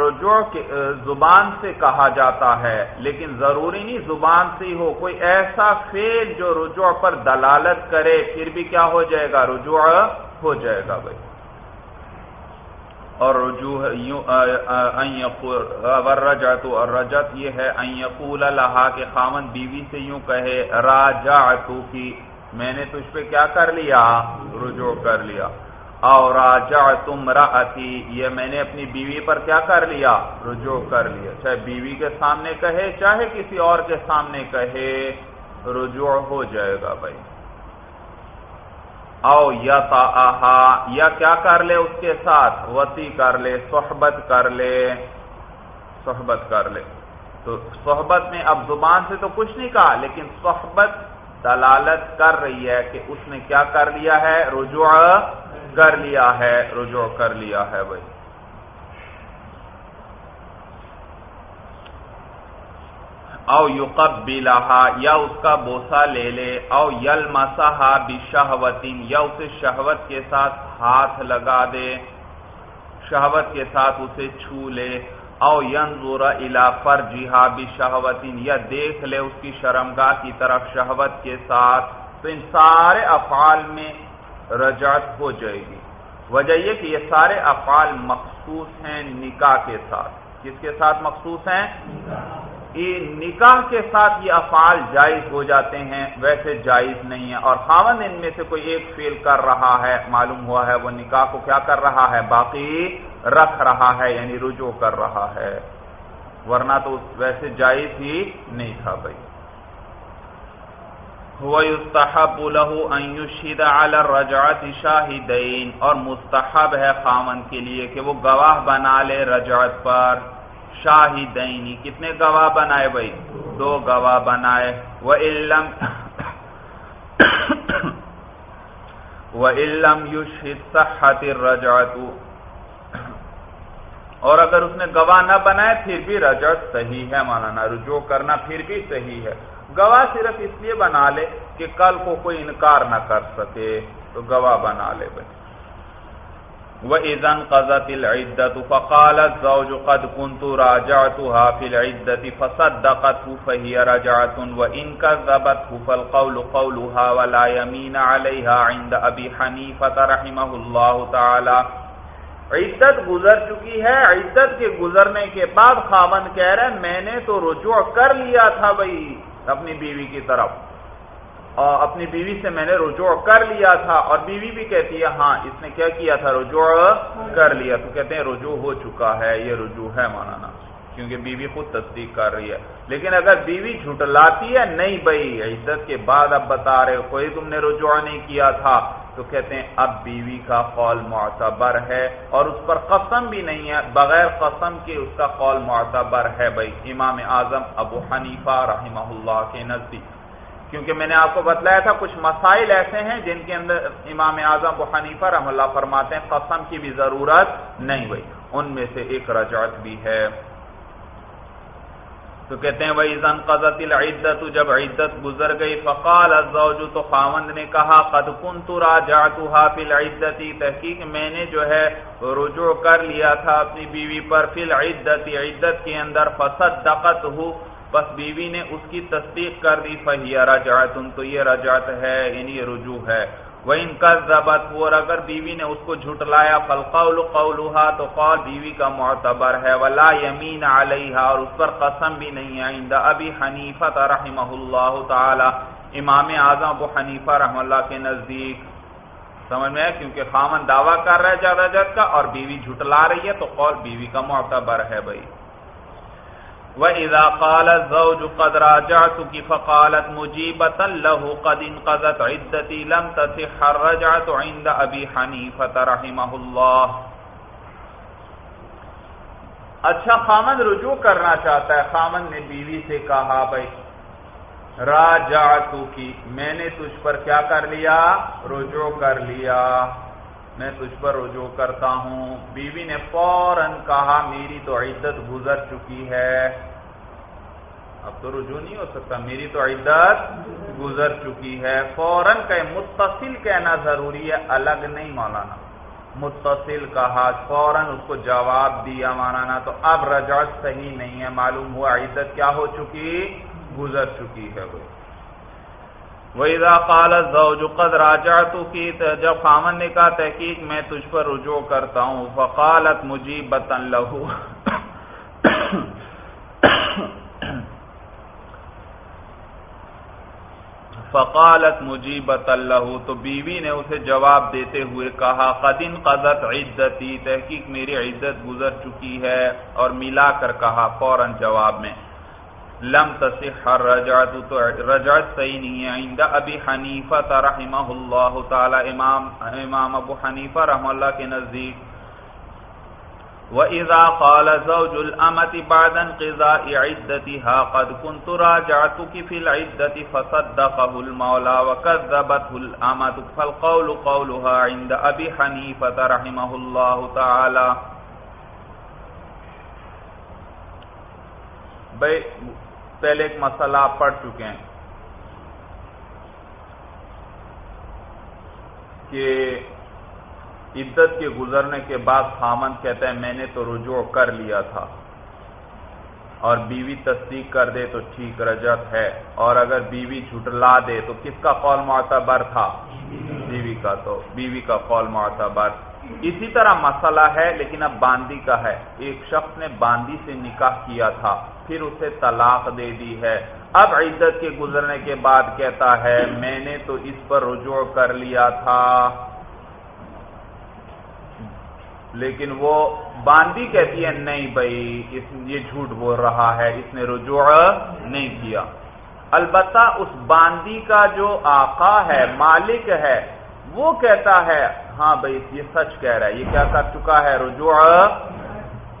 A: رجوع زبان سے کہا جاتا ہے، لیکن ضروری نہیں زبان سے ہی ہو، کوئی ایسا فیل جو رجوع پر دلالت کرے، پھر بھی کیا ہو جائے گا؟ رجوع ہو جائے گا بھائی۔ اور رجوع رجت اور رجت یہ ہے یقول لہا کہ خامن بیوی سے یوں کہے، راجعتو کی، میں نے تجھ پہ کیا کر لیا؟ رجوع کر لیا۔ اور راجا تم یہ میں نے اپنی بیوی پر کیا کر لیا؟ رجوع کر لیا۔ چاہے بیوی کے سامنے کہے، چاہے کسی اور کے سامنے کہے، رجوع ہو جائے گا بھائی۔ او یا یا کیا کر لے اس کے ساتھ؟ وسیع کر لے، صحبت کر لے۔ صحبت کر لے۔ تو صحبت میں اب زبان سے تو کچھ نہیں کہا، لیکن صحبت دلالت کر رہی ہے کہ اس نے کیا کر لیا ہے؟ رجوع کر لیا ہے، رجوع کر لیا ہے بھائی۔ او یقبلہا، یا اس کا بوسا لے لے۔ او یل مسا یا اسے شہوت کے ساتھ ہاتھ لگا دے۔ شہوت کے ساتھ اسے چھو لے۔ او ینظر الى فرجہا بشہوتین، یا دیکھ لے اس کی شرمگاہ کی طرف شہوت کے ساتھ۔ تو ان سارے افعال میں رجعت ہو جائے گی۔ وجہ یہ کہ یہ سارے افعال مخصوص ہیں نکاح کے ساتھ۔ کس کے ساتھ مخصوص ہیں؟ نکاح کے ساتھ یہ افعال جائز ہو جاتے ہیں، ویسے جائز نہیں ہے اور خاون ان میں سے کوئی ایک فیل کر رہا ہے، معلوم ہوا ہے وہ نکاح کو کیا کر رہا ہے؟ باقی رکھ رہا ہے یعنی رجوع کر رہا ہے۔ ورنہ تو ویسے جائز ہی نہیں تھا بھائی۔ وَيُسْتَحَبُ لَهُ أَن يُشْهِدَ عَلَى الرَّجْعَةِ شَاهِدَيْن، اور مستحب ہے خامن کے لیے کہ وہ گواہ بنا لے رجعت پر شاہدینی کتنے گواہ بنائے بھائی؟ دو گواہ بنائے۔ وَإِلَّمْ وَإِلَّمْ يُشْهِدْ صَحَّةِ الرَّجْعَةُ۔ اور اگر اس نے گواہ نہ بنائے، پھر بھی رجعت صحیح ہے مانا رجوع کرنا پھر بھی صحیح ہے۔ گواہ صرف اس لیے بنا لے کہ کل کو کوئی انکار نہ کر سکے، تو گواہ بنا لے بھائی۔ وَإِذَنْ قَذَتِ الْعِدَّةُ فَقَالَ الزَّوْجُ قَدْ كُنْتُ رَاجَعْتُهَا فِي الْعِدَّةِ فَصَدَّقَتْهُ فَهِيَ رَجَعَةٌ وَإِنْ كَذَّبَتْهُ فَالْقَوْلُ قَوْلُهَا وَلَا يَمِينَ عَلَيْهَا عِنْدَ أَبِي حَنِيفَةَ رَحِمَهُ اللَّهُ تَعَالَى۔ عدت گزر چکی ہے، عدت کے گزرنے کے بعد خاون کہہ رہے میں نے تو رجوع کر لیا تھا بھائی۔ اپنی بیوی کی طرف۔ اور اپنی بیوی سے میں نے رجوع کر لیا تھا اور بیوی بھی کہتی ہے ہاں اس نے کیا کیا تھا؟ رجوع کر لیا۔ تو کہتے ہیں، رجوع ہو چکا ہے، یہ رجوع ہے مولانا، کیونکہ بیوی خود تصدیق کر رہی ہے۔ لیکن اگر بیوی جھٹلاتی ہے، نہیں بھائی، عزت کے بعد اب بتا رہے کوئی تم نے رجوع نہیں کیا تھا۔ تو کہتے ہیں، اب بیوی کا قول معتبر ہے اور اس پر قسم بھی نہیں ہے، بغیر قسم کے اس کا قول معتبر ہے بھائی۔ امام اعظم ابو حنیفہ رحمہ اللہ کے نزدیک۔ کیونکہ میں نے آپ کو بتلایا تھا، کچھ مسائل ایسے ہیں جن کے اندر امام اعظم ابو حنیفہ رحم اللہ فرماتے ہیں، قسم کی بھی ضرورت نہیں بھائی۔ ان میں سے ایک رجعت بھی ہے۔ تو کہتے ہیں وہی زن قزت العدت جب عدت گزر گئی، فقال الزوج، تو خاوند نے کہا، قد كنت راجعتها في العدت تحقیق میں نے جو ہے رجوع کر لیا تھا اپنی بیوی پر فی العدت عدت کے اندر، فصدقته، بس بیوی نے اس کی تصدیق کر دی فہی رجعت تو یہ رجعت ہے یعنی رجوع ہے۔ وہ ان کا ضبط اور اگر بیوی نے اس کو جھٹلایا فلقول قولها، تو قول بیوی کا معتبر ہے، ولا یمین علیہا اور اس پر قسم بھی نہیں ہے۔ عند ابی حنیفہ رحمہ اللہ تعالی، امام اعظم ابو حنیفہ رحم اللہ کے نزدیک۔ سمجھ میں ہے کیونکہ خامن دعویٰ کر رہا ہے زیادہ جد کا، اور بیوی جھٹلا رہی ہے، تو قول بیوی کا معتبر ہے بھائی۔ وَإِذَا قَالَ الزَّوْجُ قَدْ رَاجَعْتُكِ فَقَالَتْ مُجِيبَةً لَهُ قَدْ انْقَذَتْ عِدَّتِي لَمْ تَصِحَّ الرَّجْعَةُ عِنْدَ أَبِي حَنِيفَةَ رَحِمَهُ اللَّهُ۔ اچھا خامن رجوع کرنا چاہتا ہے۔ خامن نے بیوی سے کہا، بھائی راجعتو کی میں نے تجھ پر کیا کر لیا؟ رجوع کر لیا۔ میں تجھ پر رجوع کرتا ہوں۔ بیوی نے فوراً کہا، میری تو عدت گزر چکی ہے۔ اب تو رجوع نہیں ہو سکتا، میری تو عدت گزر چکی ہے۔ فوراً کہ متصل کہنا ضروری ہے، الگ نہیں مولانا۔ متصل کہا، فوراً اس کو جواب دیا مولانا۔ تو اب رجعت صحیح نہیں ہے، معلوم ہوا عدت کیا ہو چکی، گزر چکی ہے۔ وہ وَإِذَا قَالَ الزَّوْجُ قَدْ رَاجَعْتُ کی جب خامن نے کہا تحقیق میں تجھ پر رجوع کرتا ہوں، فقالت مجیبتا لہو فقالت مجیبت اللہ تو بیوی نے اسے جواب دیتے ہوئے کہا قدن قدت عدتی تحقیق میری عزت گزر چکی ہے، اور ملا کر کہا، فوراً جواب میں۔ لم تصح الرجعت تو رجعت صحیح نہیں ہے. عند ابی حنیفہ رحمہ اللہ تعالی، امام امام ابو حنیفہ رحمہ اللہ کے نزدیک. وَإِذَا قَالَ زَوْجُ الْأَمَةِ بَعْدَ انْقِضَاءِ عِدَّتِهَا، قَدْ كُنْتُ رَاجَعْتُكِ فِي الْعِدَّةِ فَصَدَّقَهُ الْمَوْلَى وَكَذَّبَتْهُ الْأَمَةُ فَالْقَوْلُ قَوْلُهَا عِندَ أَبِي حَنِيفَةَ رَحِمَهُ اللَّهُ تَعَالَى بھئی پہلے ایک مسئلہ آپ پڑھ چکے ہیں کہ عدت کے گزرنے کے بعد خامن کہتا ہے، میں نے تو رجوع کر لیا تھا۔ اور بیوی تصدیق کر دے تو ٹھیک رجت ہے۔ اور اگر بیوی جھٹلا دے تو کس کا قول معتبر تھا؟ بیوی کا۔ تو بیوی کا قول معتبر۔ اسی طرح مسئلہ ہے، لیکن اب باندی کا ہے۔ ایک شخص نے باندی سے نکاح کیا تھا، پھر اسے طلاق دے دی ہے۔ اب عدت کے گزرنے کے بعد کہتا ہے، میں نے تو اس پر رجوع کر لیا تھا۔ لیکن وہ باندی کہتی ہے، نہیں بھائی، اس یہ جھوٹ بول رہا ہے، اس نے رجوع نہیں کیا۔ البتہ اس باندی کا جو آقا ہے، مالک ہے، وہ کہتا ہے ہاں بھائی، یہ سچ کہہ رہا ہے، یہ کیا کر چکا ہے؟ رجوع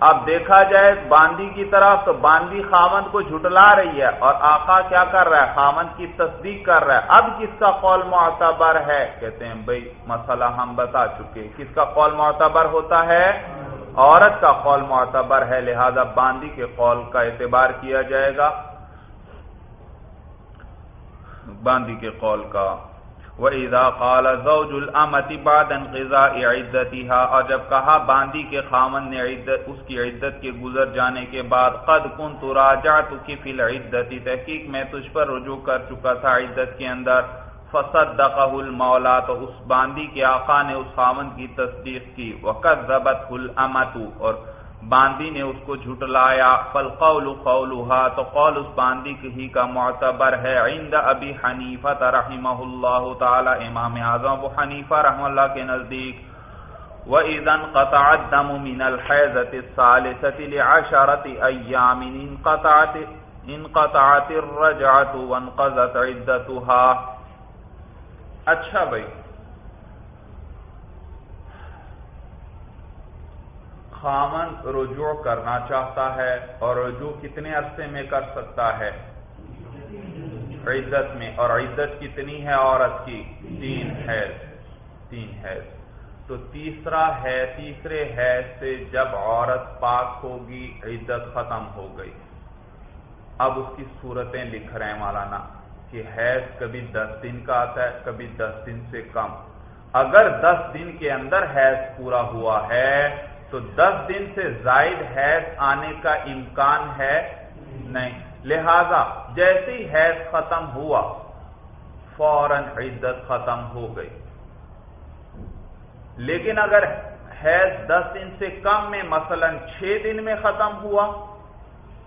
A: اب دیکھا جائے باندی کی طرف تو باندی خامند کو جھٹلا رہی ہے اور آقا کیا کر رہا ہے؟ خامند کی تصدیق کر رہا ہے۔ اب کس کا قول معتبر ہے؟ کہتے ہیں، بھائی، مسئلہ ہم بتا چکے کس کا قول معتبر ہوتا ہے؟ عورت کا قول معتبر ہے، لہذا باندی کے قول کا اعتبار کیا جائے گا۔ باندی کے قول کا وَإِذَا قَالَ زَوْجُ الْأَمَةِ بَعْدَ انْقِضَاءِ عِدَّتِهَا، اور جب کہا باندی کے خامن نے عدت، اس کی عدت کے گزر جانے کے بعد، قد كنت راجعتك في العدة، تحقیق میں تجھ پر رجوع کر چکا تھا عدت کے اندر۔ فصدقه المولا تو اس باندی کے آقا نے اس خامن کی تصدیق کی۔ وَكَذَّبَتْهُ الْأَمَةُ، اور باندی نے اس کو جھٹلایا فل قول قولها، تو قول اس باندی ہی کا معتبر ہے۔ عند ابی حنیفہ رحمہ اللہ تعالی، امام اعظم ابو حنیفہ رحم اللہ کے نزدیک۔ وَإِذَا انْقَطَعَ الدَّمُ مِنَ الْحَيْزَةِ الثَّالِثَةِ لِعَشَرَةِ أَيَّامٍ انقطعت انقطعت الرجعة وانقضت عدتها۔ اچھا بھائی خامن رجوع کرنا چاہتا ہے اور رجوع کتنے عرصے میں کر سکتا ہے؟ عزت میں۔ اور عزت کتنی ہے عورت کی؟ تین حیض۔ تین حیض۔ تو تیسرا ہے، تیسرے حیض سے جب عورت پاک ہوگی عزت ختم ہو گئی۔ اب اس کی صورتیں لکھ رہے ہیں مولانا کہ حیض کبھی دس دن کا آتا ہے، کبھی دس دن سے کم۔ اگر دس دن کے اندر حیض پورا ہوا ہے تو دس دن سے زائد حیض آنے کا امکان ہے نہیں۔ لہذا جیسے ہی حیض ختم ہوا، فوراً عدت ختم ہو گئی۔ لیکن اگر حیض دس دن سے کم میں مثلا چھ دن میں ختم ہوا،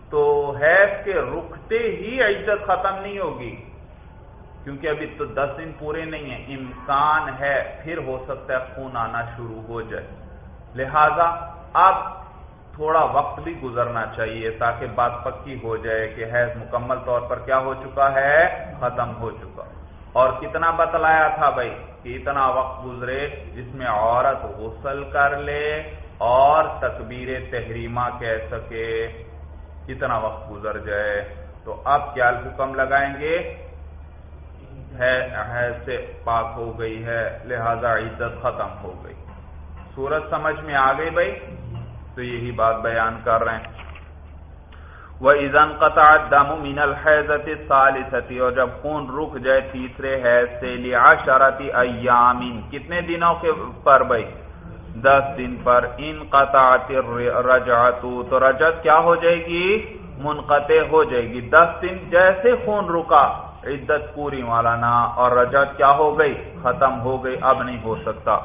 A: تو حیض کے رکتے ہی عزت ختم نہیں ہوگی۔ کیونکہ ابھی تو دس دن پورے نہیں ہیں، امکان ہے پھر ہو سکتا ہے خون آنا شروع ہو جائے۔ لہذا اب تھوڑا وقت بھی گزرنا چاہیے تاکہ بات پکی ہو جائے کہ حیض مکمل طور پر کیا ہو چکا ہے؟ ختم ہو چکا۔ اور کتنا بتلایا تھا بھائی کہ اتنا وقت گزرے جس میں عورت غسل کر لے اور تکبیر تحریمہ کہہ سکے۔ کتنا وقت گزر جائے۔ تو اب کیا حکم لگائیں گے؟ حیض سے پاک ہو گئی ہے، لہذا عزت ختم ہو گئی۔ سورت سمجھ میں آ گئی بھائی، تو یہی بات بیان کر رہے ہیں۔ وہ ایزن قطع دم مین الحیضت ثالثتی اور جب خون رک جائے تیسرے حیض سے لیا شرطی ایامین کتنے دنوں کے پر بھائی؟ دس دن پر۔ ان قطعت رجعتو تو رجت کیا ہو جائے گی؟ منقطع ہو جائے گی۔ دس دن جیسے خون رکا، عدت پوری مولانا، اور رجعت کیا ہو گئی؟ ختم ہو گئی، اب نہیں ہو سکتا۔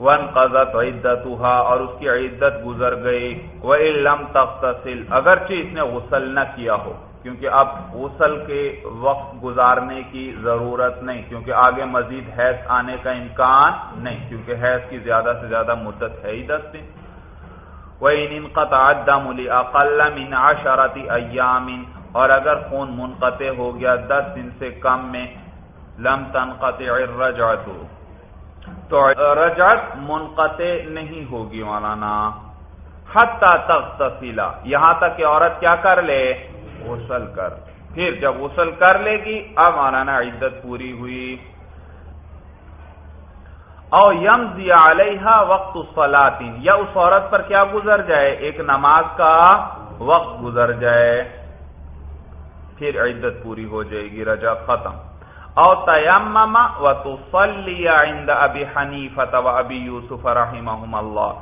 A: ون قزت عدت اور اس کی عدت گزر گئی۔ وہ علم تختصل، اگرچہ اس نے غسل نہ کیا ہو، کیونکہ اب غسل کے وقت گزارنے کی ضرورت نہیں، کیونکہ آگے مزید حیض آنے کا امکان نہیں، کیونکہ حیض کی زیادہ سے زیادہ مدت ہے ہی دس دن۔ من عشرت ایام، اور اگر خون منقطع ہو گیا دس دن سے کم میں، لم تنقطع الرجعت تو رجعت منقطع نہیں ہوگی مولانا۔ حتی تغتسلا۔ یہاں تک کہ عورت کیا کر لے؟ غسل کر۔ پھر جب غسل کر لے گی، اب مولانا عدت پوری ہوئی۔ او یم علیہ وقت الصلاطین یا اس عورت پر کیا گزر جائے؟ ایک نماز کا وقت گزر جائے۔ پھر عدت پوری ہو جائے گی رجا ختم۔ او تیمم و تصلی عند ابی حنیفت و ابی یوسف رحمہم اللہ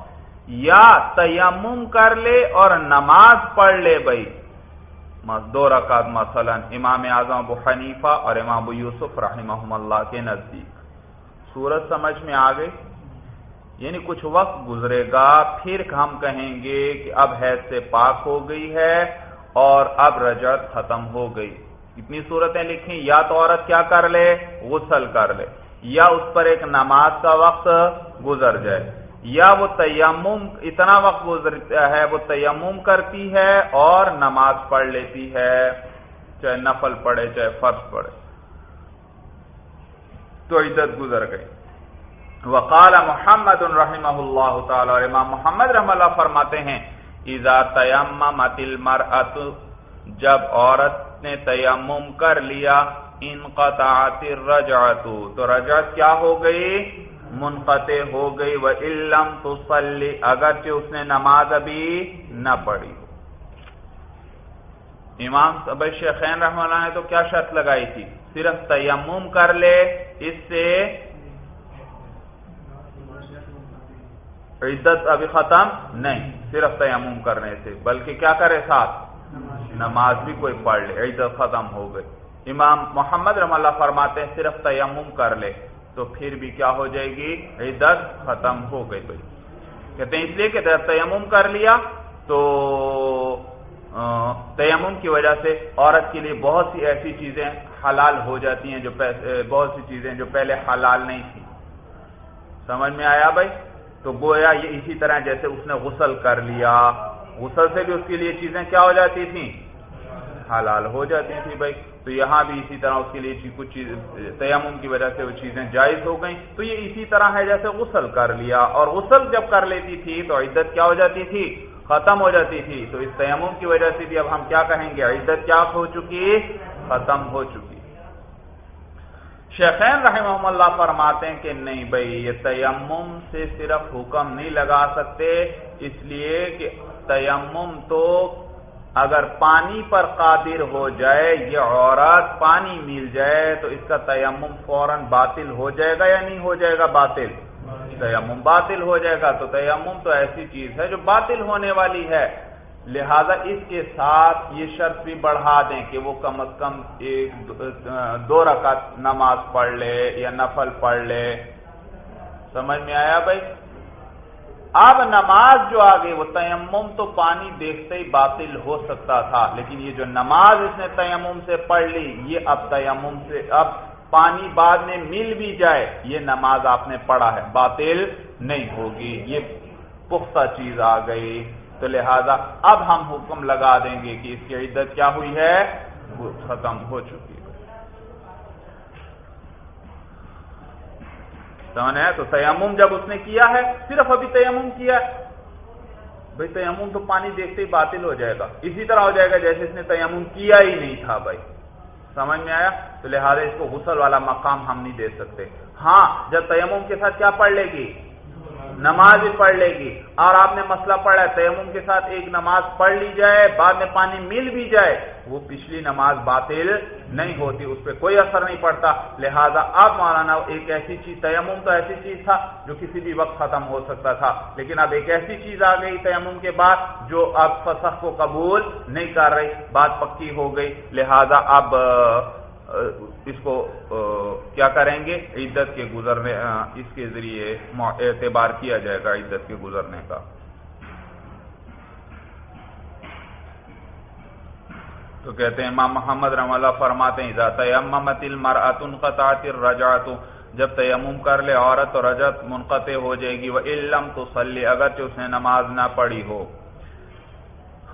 A: یا تیمم کر لے اور نماز پڑھ لے بھائی. دو رکعت مثلا امام اعظم ابو حنیفہ اور امام ابو یوسف رحمہ اللہ کے نزدیک. سورج سمجھ میں آ گئی؟ یعنی کچھ وقت گزرے گا، پھر ہم کہیں گے کہ اب حیض سے پاک ہو گئی ہے اور اب رجت ختم ہو گئی۔ اتنی صورتیں لکھیں، یا تو عورت کیا کر لے؟ غسل کر لے۔ یا اس پر ایک نماز کا وقت گزر جائے۔ یا وہ تیمم، اتنا وقت گزرتا ہے، وہ تیمم کرتی ہے اور نماز پڑھ لیتی ہے، چاہے نفل پڑھے، چاہے فرض پڑھے۔ تو عزت گزر گئی۔ وقال محمد رحمہ اللہ تعالی، اور امام محمد رحم اللہ فرماتے ہیں ایزا تیم مر جب عورت نے تیمم کر لیا۔ ان الرجعت تو رجعت کیا ہو گئی؟ منقطع ہو گئی۔ وہ علم تو اگرچہ اس نے نماز ابھی نہ پڑھی۔ امام سب شیخین رحمہ اللہ نے تو کیا شرط لگائی تھی؟ صرف تیمم کر لے۔ اس سے عدت ابھی ختم نہیں، صرف تیمم کرنے سے۔ بلکہ کیا کرے ساتھ؟ نماز بھی کوئی پڑھ لے عدت ختم ہو گئی۔ امام محمد رحم اللہ فرماتے ہیں، صرف تیمم کر لے تو پھر بھی کیا ہو جائے گی؟ عدت ختم ہو گئی۔ بھائی کہتے ہیں، اس لیے کہ تیمم کر لیا تو تیمم کی وجہ سے عورت کے لیے بہت سی ایسی چیزیں حلال ہو جاتی ہیں جو بہت سی چیزیں جو پہلے حلال نہیں تھی سمجھ میں آیا بھائی؟ تو گویا یہ اسی طرح جیسے اس نے غسل کر لیا غسل سے بھی اس کے لیے چیزیں کیا ہو جاتی تھیں؟ حلال ہو جاتی تھی بھائی۔ تو یہاں بھی اسی طرح اس کے لیے کچھ چیز تیمم کی وجہ سے وہ چیزیں جائز ہو گئیں۔ تو یہ اسی طرح ہے جیسے غسل کر لیا۔ اور غسل جب کر لیتی تھی تو عدت کیا ہو جاتی تھی؟ ختم ہو جاتی تھی۔ تو اس تیمم کی وجہ سے بھی اب ہم کیا کہیں گے؟ عدت کیا ہو چکی؟ ختم ہو چکی۔ شیخین رحمہ اللہ فرماتے ہیں کہ نہیں بھائی، یہ تیمم سے صرف حکم نہیں لگا سکتے، اس لیے کہ تیمم تو اگر پانی پر قادر ہو جائے، یہ عورت پانی مل جائے تو اس کا تیمم فوراً باطل ہو جائے گا یا نہیں ہو جائے گا؟ باطل. تیمم باطل ہو جائے گا تو تیمم تو ایسی چیز ہے جو باطل ہونے والی ہے۔ لہذا اس کے ساتھ یہ شرط بھی بڑھا دیں کہ وہ کم از کم ایک، دو رکعت نماز پڑھ لے یا نفل پڑھ لے۔ سمجھ میں آیا بھائی؟ اب نماز جو آ گئی، وہ تیمم تو پانی دیکھتے ہی باطل ہو سکتا تھا، لیکن یہ جو نماز اس نے تیمم سے پڑھ لی، یہ اب تیمم سے، اب پانی بعد میں مل بھی جائے، یہ نماز آپ نے پڑھا ہے، باطل نہیں ہوگی، یہ پختہ چیز آ گئی۔ تو لہذا اب ہم حکم لگا دیں گے کہ اس کی عدت کیا ہوئی ہے؟ وہ ختم ہو چکی۔ تو تیمم جب اس نے کیا ہے، صرف ابھی تیمم کیا ہے۔ بھائی، تیمم تو پانی دیکھتے ہی باطل ہو جائے گا۔ اسی طرح ہو جائے گا جیسے اس نے تیمم کیا ہی نہیں تھا بھائی۔ سمجھ میں آیا؟ تو لہٰذا اس کو غسل والا مقام ہم نہیں دے سکتے۔ ہاں جب تیمم کے ساتھ کیا پڑھ لے گی؟ نماز بھی پڑھ لے گی اور آپ نے مسئلہ پڑھا ہے، تیمم کے ساتھ ایک نماز پڑھ لی جائے، بعد میں پانی مل بھی جائے، وہ پچھلی نماز باطل نہیں ہوتی، اس پہ کوئی اثر نہیں پڑتا۔ لہذا اب مولانا، ایک ایسی چیز، تیمم تو ایسی چیز تھا جو کسی بھی وقت ختم ہو سکتا تھا، لیکن اب ایک ایسی چیز آ گئی تیمم کے بعد جو اب فسخ کو قبول نہیں کر رہی، بات پکی ہو گئی۔ لہذا اب اس کو کیا کریں گے؟ عدت کے گزرنے اس کے ذریعے اعتبار کیا جائے گا عدت کے گزرنے کا۔ تو کہتے ہیں، امام محمد رحم اللہ فرماتے ہیں تیممت المرأت انقطعت الرجعت جب تیمم کر لے، عورت تو رجت منقطع ہو جائے گی وہ علم تو سلی اگرچہ اس نے نماز نہ پڑھی ہو۔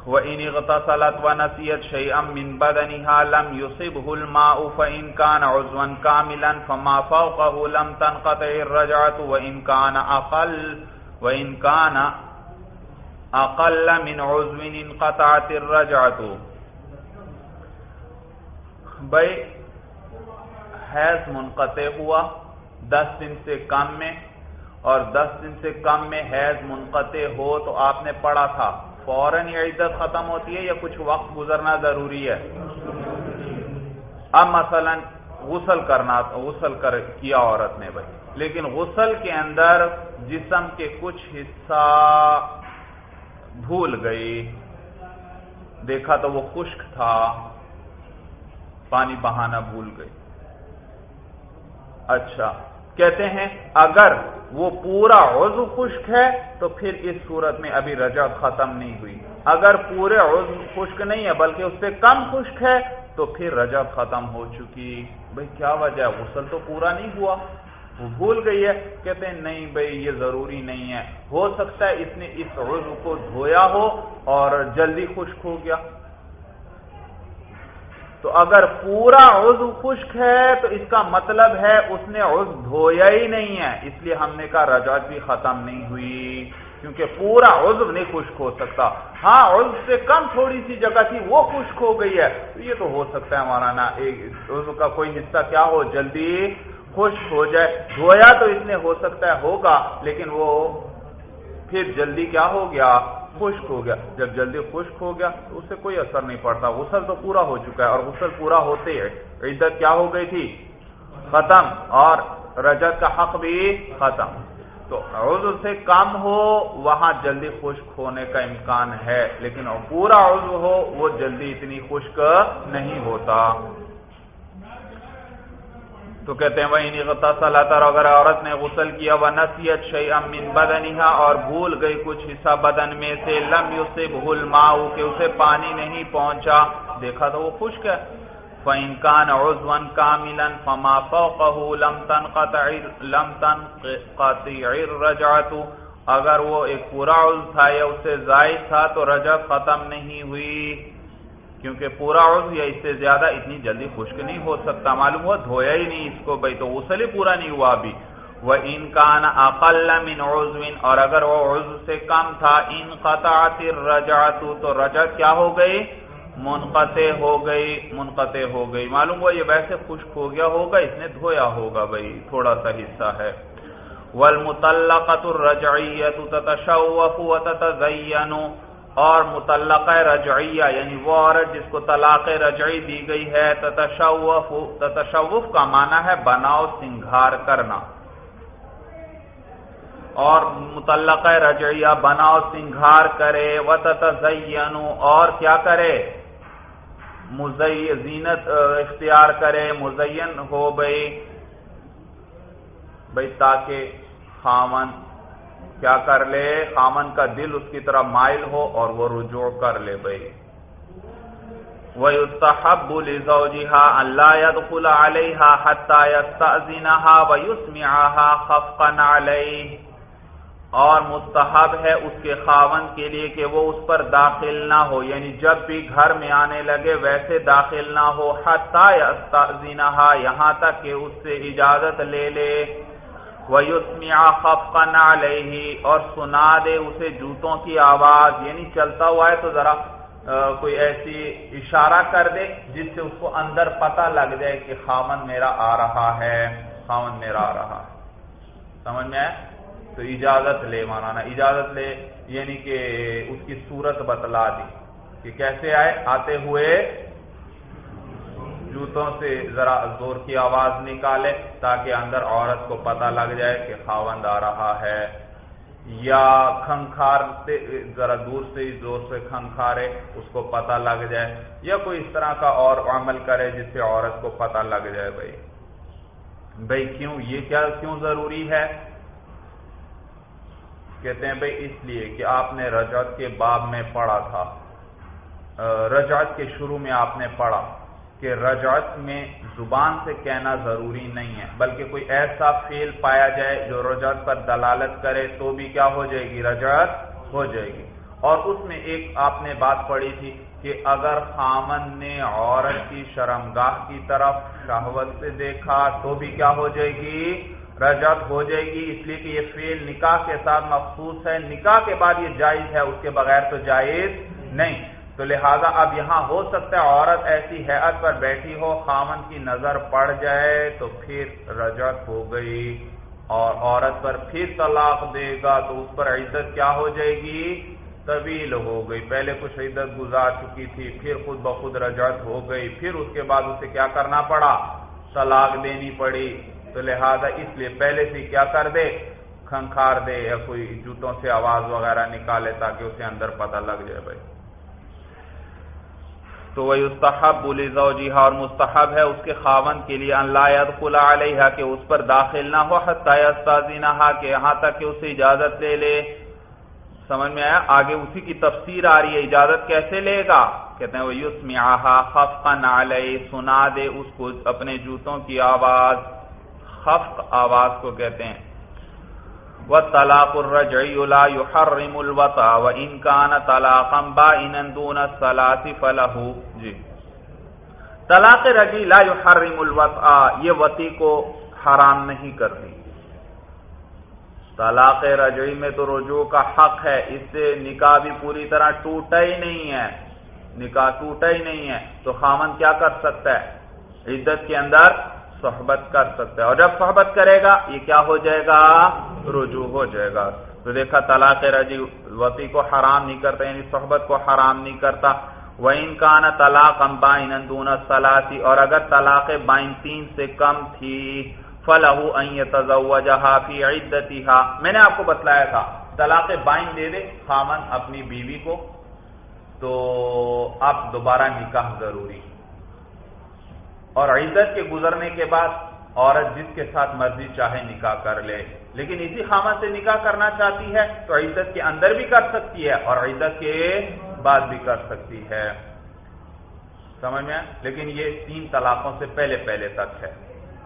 A: وَإِنِ اغْتَصَلَتْ وَنَسِيَتْ شَيْئًا مِّن بَدَنِهَا لَمْ يُصِبْهُ الْمَاءُ فَإِن كَانَ عُضْوًا كَامِلًا فَمَا فَوْقَهُ لَمْ تَنْقَطِعِ الرَّجْعَةُ وَإِن كَانَ أَقَلَّ وَإِن كَانَ أَقَلَّ مِنْ عُضْوٍ انقطعت الرَّجْعَةُ بھئی حیض منقطع ہوا دس دن سے کم میں اور دس دن سے کم میں حیض منقطع ہو تو آپ نے پڑھا تھا۔ فوراً یہ عدت ختم ہوتی ہے یا کچھ وقت گزرنا ضروری ہے؟ اب مثلا غسل کرنا، غسل کر کیا عورت نے بھائی؟ لیکن غسل کے اندر جسم کے کچھ حصہ بھول گئی۔ دیکھا تو وہ خشک تھا، پانی بہانا بھول گئی۔ اچھا۔ کہتے ہیں، اگر وہ پورا عضو خشک ہے، تو پھر اس صورت میں ابھی رجا ختم نہیں ہوئی۔ اگر پورے عضو خشک نہیں ہے، بلکہ اس سے کم خشک ہے، تو پھر رجا ختم ہو چکی۔ بھئی، کیا وجہ ہے؟ غسل تو پورا نہیں ہوا۔ وہ بھول گئی ہے۔ کہتے ہیں، نہیں بھئی، یہ ضروری نہیں ہے۔ ہو سکتا ہے، اس نے اس عضو کو دھویا ہو اور جلدی خشک ہو گیا۔ تو اگر پورا عضو خشک ہے تو اس کا مطلب ہے اس نے عضو دھویا ہی نہیں ہے۔ اس لیے ہم نے کہا رجعت بھی ختم نہیں ہوئی، کیونکہ پورا عضو نہیں خشک ہو سکتا۔ ہاں عضو سے کم تھوڑی سی جگہ تھی، وہ خشک ہو گئی ہے۔ تو یہ تو ہو سکتا ہے ہمارا نا عضو کا کوئی حصہ کیا ہو، جلدی خشک ہو جائے۔ دھویا تو اس نے ہو سکتا ہے، ہوگا، لیکن وہ پھر جلدی کیا ہو گیا؟ خشک ہو گیا۔ جب جلدی خشک ہو گیا تو اسے کوئی اثر نہیں پڑتا۔ غسل تو پورا ہو چکا ہے اور غسل پورا ہوتے ہی عدت کیا ہو گئی تھی؟ ختم۔ اور رجت کا حق بھی ختم۔ تو عضو سے کم ہو، وہاں جلدی خشک ہونے کا امکان ہے، لیکن پورا عضو ہو، وہ جلدی اتنی خشک نہیں ہوتا۔ تو کہتے ہیں وہ وہی نہیں اگر عورت نے غسل کیا وہ نصیحت شعی امین بدنیہ اور بھول گئی کچھ حصہ بدن میں سے، لم اسے بھول ماؤ کہ اسے پانی نہیں پہنچا۔ دیکھا تو وہ خشک ہے۔ فَإِن كَانَ عُزْوًا كَامِلًا فَمَا فَوْقَهُ لَمْ تَنْقَطِعِ لَمْ تَنْقَطِعِ الرَّجْعَةُ۔ اگر وہ ایک پورا عضو تھا یا اسے زائد تھا، تو رجعت ختم نہیں ہوئی۔ کیونکہ پورا عضو یا اس سے زیادہ اتنی جلدی خشک نہیں ہو سکتا، معلوم ہوا دھویا ہی نہیں اس کو بھائی تو غسل ہی پورا نہیں ہوا ابھی۔ وہ ان کا نا اقل من عضو، اور اگر وہ عضو سے کم تھا ان قطعت الرجعت تو رجعت کیا ہو گئی؟ منقطع ہو گئی، منقطع ہو گئی۔ معلوم ہوا یہ ویسے خشک ہو گیا ہوگا، اس نے دھویا ہوگا بھائی تھوڑا سا حصہ ہے۔ والمطلقة الرجعية تتشوف وتتزين۔ اور متعلقہ رجعیہ یعنی وہ عورت جس کو طلاق رجعی دی گئی ہے، تتشوف تتشوف کا معنی ہے بناؤ، سنگھار کرنا۔ اور متعلقہ رجعیہ، بناؤ، سنگھار کرے و تتزین اور کیا کرے؟ زینت اختیار کرے، مزین ہو بھائی بھائی تاکہ خامن کیا کر لے؟ خامن کا دل اس کی طرح مائل ہو اور وہ رجوع کر لے بھائی۔ وَيُسْتَحَبُّ لِزَوْجِهَا أَن لَا يَدْخُلَ عَلَيْهَا حَتَّى يَسْتَأْذِنَهَا وَيُسْمِعَهَا خَفْقًا عَلَيْهِ۔ اور مستحب ہے اس کے خاون کے لیے کہ وہ اس پر داخل نہ ہو یعنی جب بھی گھر میں آنے لگے ویسے داخل نہ ہو، حَتَّى يَسْتَأْذِنَهَا، یہاں تک کہ اس سے اجازت لے لے۔ وَيُسْمِعَ خَفْقًا عَلَيْهِ، اور سنا دے اسے جوتوں کی آواز یعنی چلتا ہوا ہے تو ذرا کوئی ایسی اشارہ کر دے جس سے اس کو اندر پتہ لگ جائے کہ خامن میرا آ رہا ہے خامن میرا آ رہا ہے۔ سمجھ میں تو اجازت لے مانا اجازت لے یعنی کہ اس کی صورت بتلا دی کہ کیسے آئے؟ آتے ہوئے جوتوں سے ذرا زور کی آواز نکالے تاکہ اندر عورت کو پتہ لگ جائے کہ خاوند آ رہا ہے۔ یا کھنکھار ذرا دور سے، زور سے کھنکھارے، اس کو پتہ لگ جائے۔ یا کوئی اس طرح کا اور عمل کرے جس سے عورت کو پتہ لگ جائے بھائی۔ بھائی کیوں؟ یہ کیا کیوں ضروری ہے؟ کہتے ہیں بھائی اس لیے کہ آپ نے رجعت کے باب میں پڑھا تھا۔ رجعت کے شروع میں آپ نے پڑھا۔ کہ رجعت میں زبان سے کہنا ضروری نہیں ہے، بلکہ کوئی ایسا فیل پایا جائے جو رجعت پر دلالت کرے تو بھی کیا ہو جائے گی؟ رجعت ہو جائے گی۔ اور اس میں ایک آپ نے بات پڑھی تھی کہ اگر خامن نے عورت کی شرمگاہ کی طرف شہوت سے دیکھا تو بھی کیا ہو جائے گی؟ رجعت ہو جائے گی۔ اس لیے کہ یہ فیل نکاح کے ساتھ مخصوص ہے۔ نکاح کے بعد یہ جائز ہے، اس کے بغیر تو جائز نہیں۔ تو لہذا اب یہاں ہو سکتا ہے عورت ایسی حیات پر بیٹھی ہو، خامن کی نظر پڑ جائے تو پھر رجت ہو گئی اور عورت پر پھر طلاق دے گا تو اس پر عزت کیا ہو جائے گی؟ طویل ہو گئی۔ پہلے کچھ عزت گزار چکی تھی، پھر خود بخود رجت ہو گئی۔ پھر اس کے بعد اسے کیا کرنا پڑا؟ طلاق دینی پڑی۔ تو لہذا اس لیے پہلے سے کیا کر دے؟ کھنکھار دے یا کوئی جوتوں سے آواز وغیرہ نکالے تاکہ اسے اندر پتہ لگ جائے بھائی۔ تو وہ استحب بولی زوجیہ اور مستحب ہے اس کے خاون کے لیے اللہ خلا علیہ کہ اس پر داخل نہ ہو حتی نہ کہ یہاں تک کہ اسے اجازت لے لے۔ سمجھ میں آیا؟ آگے اسی کی تفسیر آ رہی ہے، اجازت کیسے لے گا؟ کہتے ہیں وہ یوس میاہا خفقن سنا دے اس کو اپنے جوتوں کی آواز، خفق آواز کو کہتے ہیں۔ و طلاق الرجعی لا يحرم الوطا و ان طلاقا بائنا دون الصلاة فلہو جی. طلاق رجعی لا يحرم الوطا یہ وطی کو حرام نہیں کرتی. طلاق رجعی میں تو رجوع کا حق ہے، اس سے نکاح بھی پوری طرح ٹوٹا ہی نہیں ہے. نکاح ٹوٹا ہی نہیں ہے، تو خامن کیا کر سکتا ہے؟ عدت کے اندر صحبت کر سکتا ہے۔ اور جب صحبت کرے گا، یہ کیا ہو جائے گا؟ رجوع ہو جائے گا۔ تو دیکھا، طلاق رجی وتی کو حرام نہیں کرتا یعنی صحبت کو حرام نہیں کرتا۔ وہ ان کا نا طلاق امبائن سلاسی اور اگر طلاق بائن تین سے کم تھی فلاح فی عدتی میں نے آپ کو بتلایا تھا، طلاق بائن دے دے خامن اپنی بیوی کو، تو اب دوبارہ نکاح ضروری۔ اور عزت کے گزرنے کے بعد عورت جس کے ساتھ مرضی چاہے نکاح کر لے۔ لیکن اسی خامہ سے نکاح کرنا چاہتی ہے تو عزت کے اندر بھی کر سکتی ہے اور عزت کے بعد بھی کر سکتی ہے۔ سمجھ میں لیکن یہ تین طلاقوں سے پہلے پہلے تک ہے۔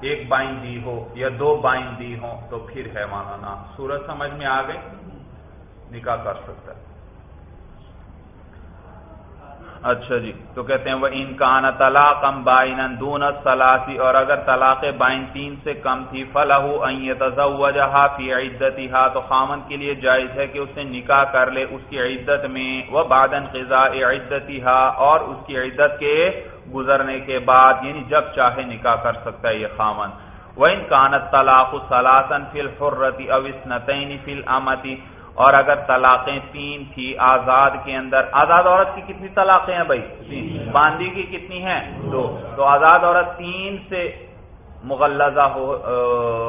A: ایک بائن دی ہو یا دو بائن دی ہو تو پھر ہے مانا سورج سمجھ میں آ گئی نکاح کر سکتا ہے۔ اچھا جی۔ تو کہتے ہیں وہ ان کا نا طلاق بائن دون سلاسی اور اگر طلاق بائن تین سے کم تھی فلاح فی عدتی تو خامن کے لیے جائز ہے کہ اسے نکاح کر لے اس کی عدت میں، وہ بادن خزا عدتی اور اس کی عدت کے گزرنے کے بعد یعنی جب چاہے نکاح کر سکتا ہے یہ خامن۔ وہ ان کانت طلاق سلاسن فی الحرتی اوسنتین فی الامتی اور اگر طلاقیں تین تھی آزاد کے اندر، آزاد عورت کی کتنی طلاقیں ہیں بھائی؟ تین. باندی کی کتنی ہیں؟ دو. تو آزاد عورت تین سے مغلزہ ہو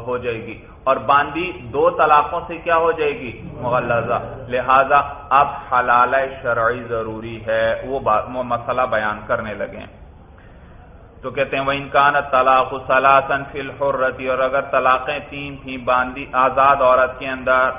A: ہو جائے گی اور باندی دو طلاقوں سے کیا ہو جائے گی؟ مغلزہ لہذا اب حلال شرعی ضروری ہے، وہ مسئلہ بیان کرنے لگے تو کہتے ہیں وہ انکان طلاق سلاسن فی الحرتی اور اگر طلاقیں تین تھیں باندی آزاد عورت کے اندر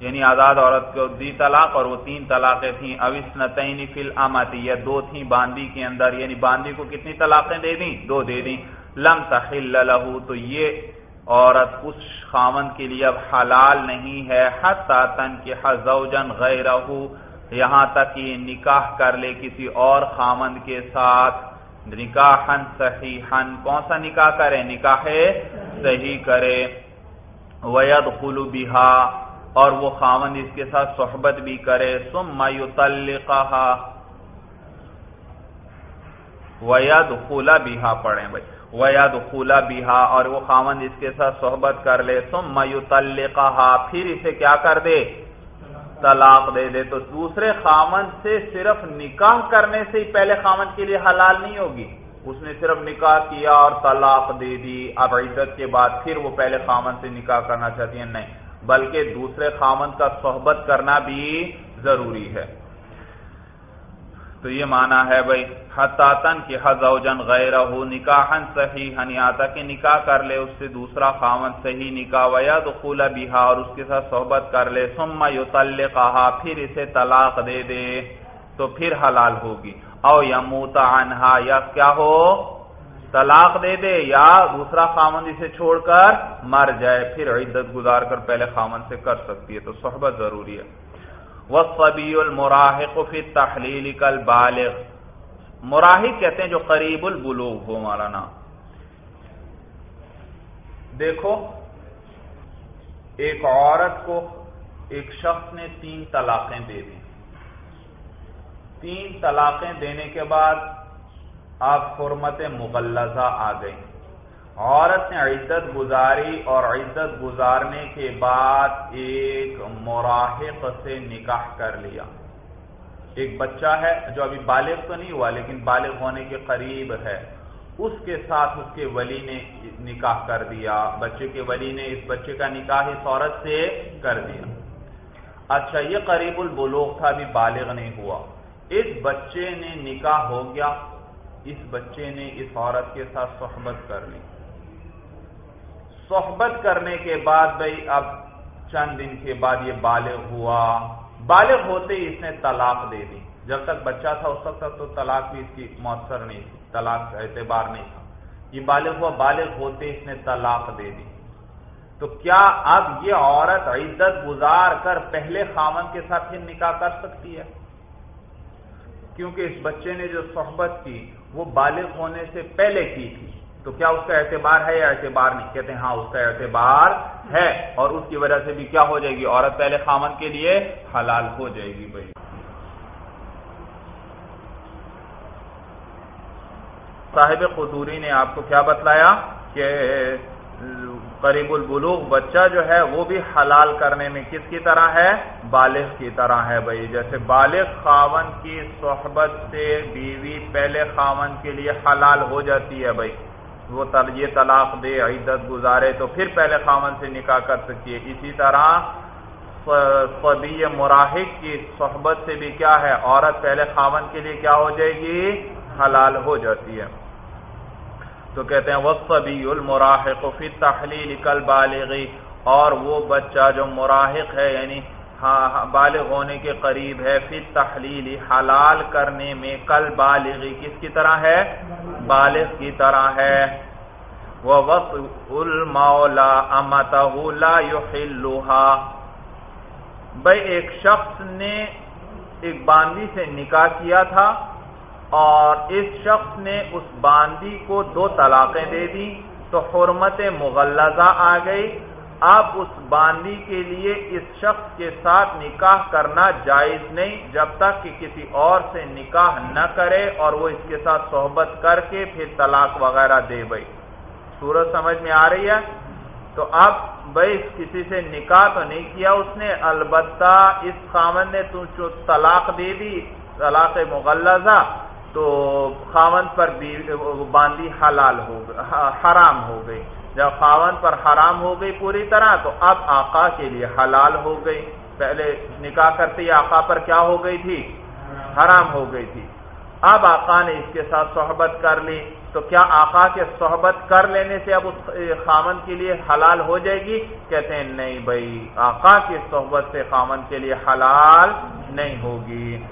A: یعنی آزاد عورت کو دی طلاق اور وہ تین طلاقیں تھیں۔ اوس نتعین فل آماتی یا دو تھیں باندی کے اندر۔ یعنی باندی کو کتنی طلاقیں دے دیں؟ دو دے دیں۔ لم تحل لہو تو یہ عورت اس خامن کے لیے اب حلال نہیں ہے۔ حتی تن کے حزوجن غیرہ، یہاں تک یہ نکاح کر لے کسی اور خامن کے ساتھ۔ نکاحن صحیحن کون سا نکاح کرے؟ نکاح صحیح کرے۔ وید خلو اور وہ خاون اس کے ساتھ صحبت بھی کرے، ثم یطلقها ویدخل بها پڑھیں بھائی۔ ویدخل بها اور وہ خاون اس کے ساتھ صحبت کر لے۔ ثم یطلقها پھر اسے کیا کر دے؟ طلاق دے دے۔ تو دوسرے خامن سے صرف نکاح کرنے سے ہی پہلے خامن کے لیے حلال نہیں ہوگی۔ اس نے صرف نکاح کیا اور طلاق دے دی۔ اب عزت کے بعد پھر وہ پہلے خامن سے نکاح کرنا چاہتی ہیں؟ نہیں۔ بلکہ دوسرے خامن کا صحبت کرنا بھی ضروری ہے۔ تو یہ مانا ہے بھائی حتاتن کی حزوجن غیر نکاحن صحیح آتا کہ نکاح کر لے اس سے دوسرا خامن صحیح نکاح ویا دخول بیہا اور اس کے ساتھ صحبت کر لے، ثم یطلقها پھر اسے طلاق دے دے، تو پھر حلال ہوگی۔ او یموت عنہا، یا کیا ہو؟ طلاق دے دے یا دوسرا خامن اسے چھوڑ کر مر جائے، پھر عدت گزار کر پہلے خامن سے کر سکتی ہے، تو صحبت ضروری ہے۔ وصبی المراحق فی تحلیل کل بالغ مراحق کہتے ہیں جو قریب البلوغ ہو، ہمارا نام۔ دیکھو، ایک عورت کو ایک شخص نے تین طلاقیں دے دی تین طلاقیں دینے کے بعد آپ حرمت مغلزہ آ گئی عورت نے عزت گزاری اور عزت گزارنے کے بعد ایک مراحق سے نکاح کر لیا۔ ایک بچہ ہے جو ابھی بالغ تو نہیں ہوا لیکن بالغ ہونے کے قریب ہے۔ اس کے ساتھ اس کے ولی نے نکاح کر دیا۔ بچے کے ولی نے اس بچے کا نکاح اس عورت سے کر دیا۔ اچھا یہ قریب البلوغ تھا، ابھی بالغ نہیں ہوا۔ اس بچے نے نکاح ہو گیا۔ اس بچے نے اس عورت کے ساتھ صحبت کر لی۔ صحبت کرنے کے بعد بھائی اب چند دن کے بعد یہ بالغ ہوا۔ بالغ ہوتے ہی اس نے طلاق دے دی۔ جب تک بچہ تھا اس وقت تک تو طلاق بھی اس کی مؤثر نہیں تھی، طلاق اعتبار نہیں تھا۔ یہ بالغ ہوا، بالغ ہوتے اس نے طلاق دے دی۔ تو کیا اب یہ عورت عزت گزار کر پہلے خامن کے ساتھ پھر نکاح کر سکتی ہے؟ کیونکہ اس بچے نے جو صحبت کی وہ بالغ ہونے سے پہلے کی تھی۔ تو کیا اس کا اعتبار ہے یا اعتبار نہیں؟ کہتے ہیں ہاں اس کا اعتبار ہے اور اس کی وجہ سے بھی کیا ہو جائے گی؟ عورت پہلے خامن کے لیے حلال ہو جائے گی بھائی۔ صاحب قدوری نے آپ کو کیا بتلایا کہ قریب البلوغ، بچہ جو ہے وہ بھی حلال کرنے میں کس کی طرح ہے؟ بالغ کی طرح ہے بھائی۔ جیسے بالغ خاون کی صحبت سے بیوی پہلے خاون کے لیے حلال ہو جاتی ہے بھائی۔ وہ یہ طلاق دے عیدت گزارے تو پھر پہلے خامن سے نکاح کر سکتی ہے۔ اسی طرح فبی مراحق کی صحبت سے بھی کیا ہے؟ عورت پہلے خامن کے لیے کیا ہو جائے گی؟ حلال ہو جاتی ہے۔ تو کہتے ہیں وصبی المراحق فی تحلیل کل بالغی اور وہ بچہ جو مراحق ہے یعنی ہاں، ہاں، بالغ ہونے کے قریب ہے پھر تحلیل حلال کرنے میں کل بالغی کس کی طرح ہے؟ بالغ کی طرح ہے۔ وہ وقت المولا امتا بھائی، ایک شخص نے ایک باندی سے نکاح کیا تھا۔ اور اس شخص نے اس باندی کو دو طلاقیں دے دی، تو حرمت مغلزہ آ گئی۔ اب اس باندی کے لیے اس شخص کے ساتھ نکاح کرنا جائز نہیں، جب تک کہ کسی اور سے نکاح نہ کرے اور وہ اس کے ساتھ صحبت کر کے پھر طلاق وغیرہ دے بھائی سورج سمجھ میں آ رہی ہے؟ تو اب بھائی کسی سے نکاح تو نہیں کیا اس نے، البتہ اس خامن نے تو طلاق دے دی، طلاق مغلزہ تو خامن پر باندی حلال ہو حرام ہو گئی جب خاون پر حرام ہو گئی پوری طرح، تو اب آقا کے لیے حلال ہو گئی پہلے نکاح کرتے ہی آقا پر کیا ہو گئی تھی؟ حرام ہو گئی تھی۔ اب آقا نے اس کے ساتھ صحبت کر لی۔ تو کیا آقا کے صحبت کر لینے سے اب اس خامن کے لیے حلال ہو جائے گی؟ کہتے ہیں، نہیں بھائی، آقا کی صحبت سے خامن کے لیے حلال نہیں ہوگی۔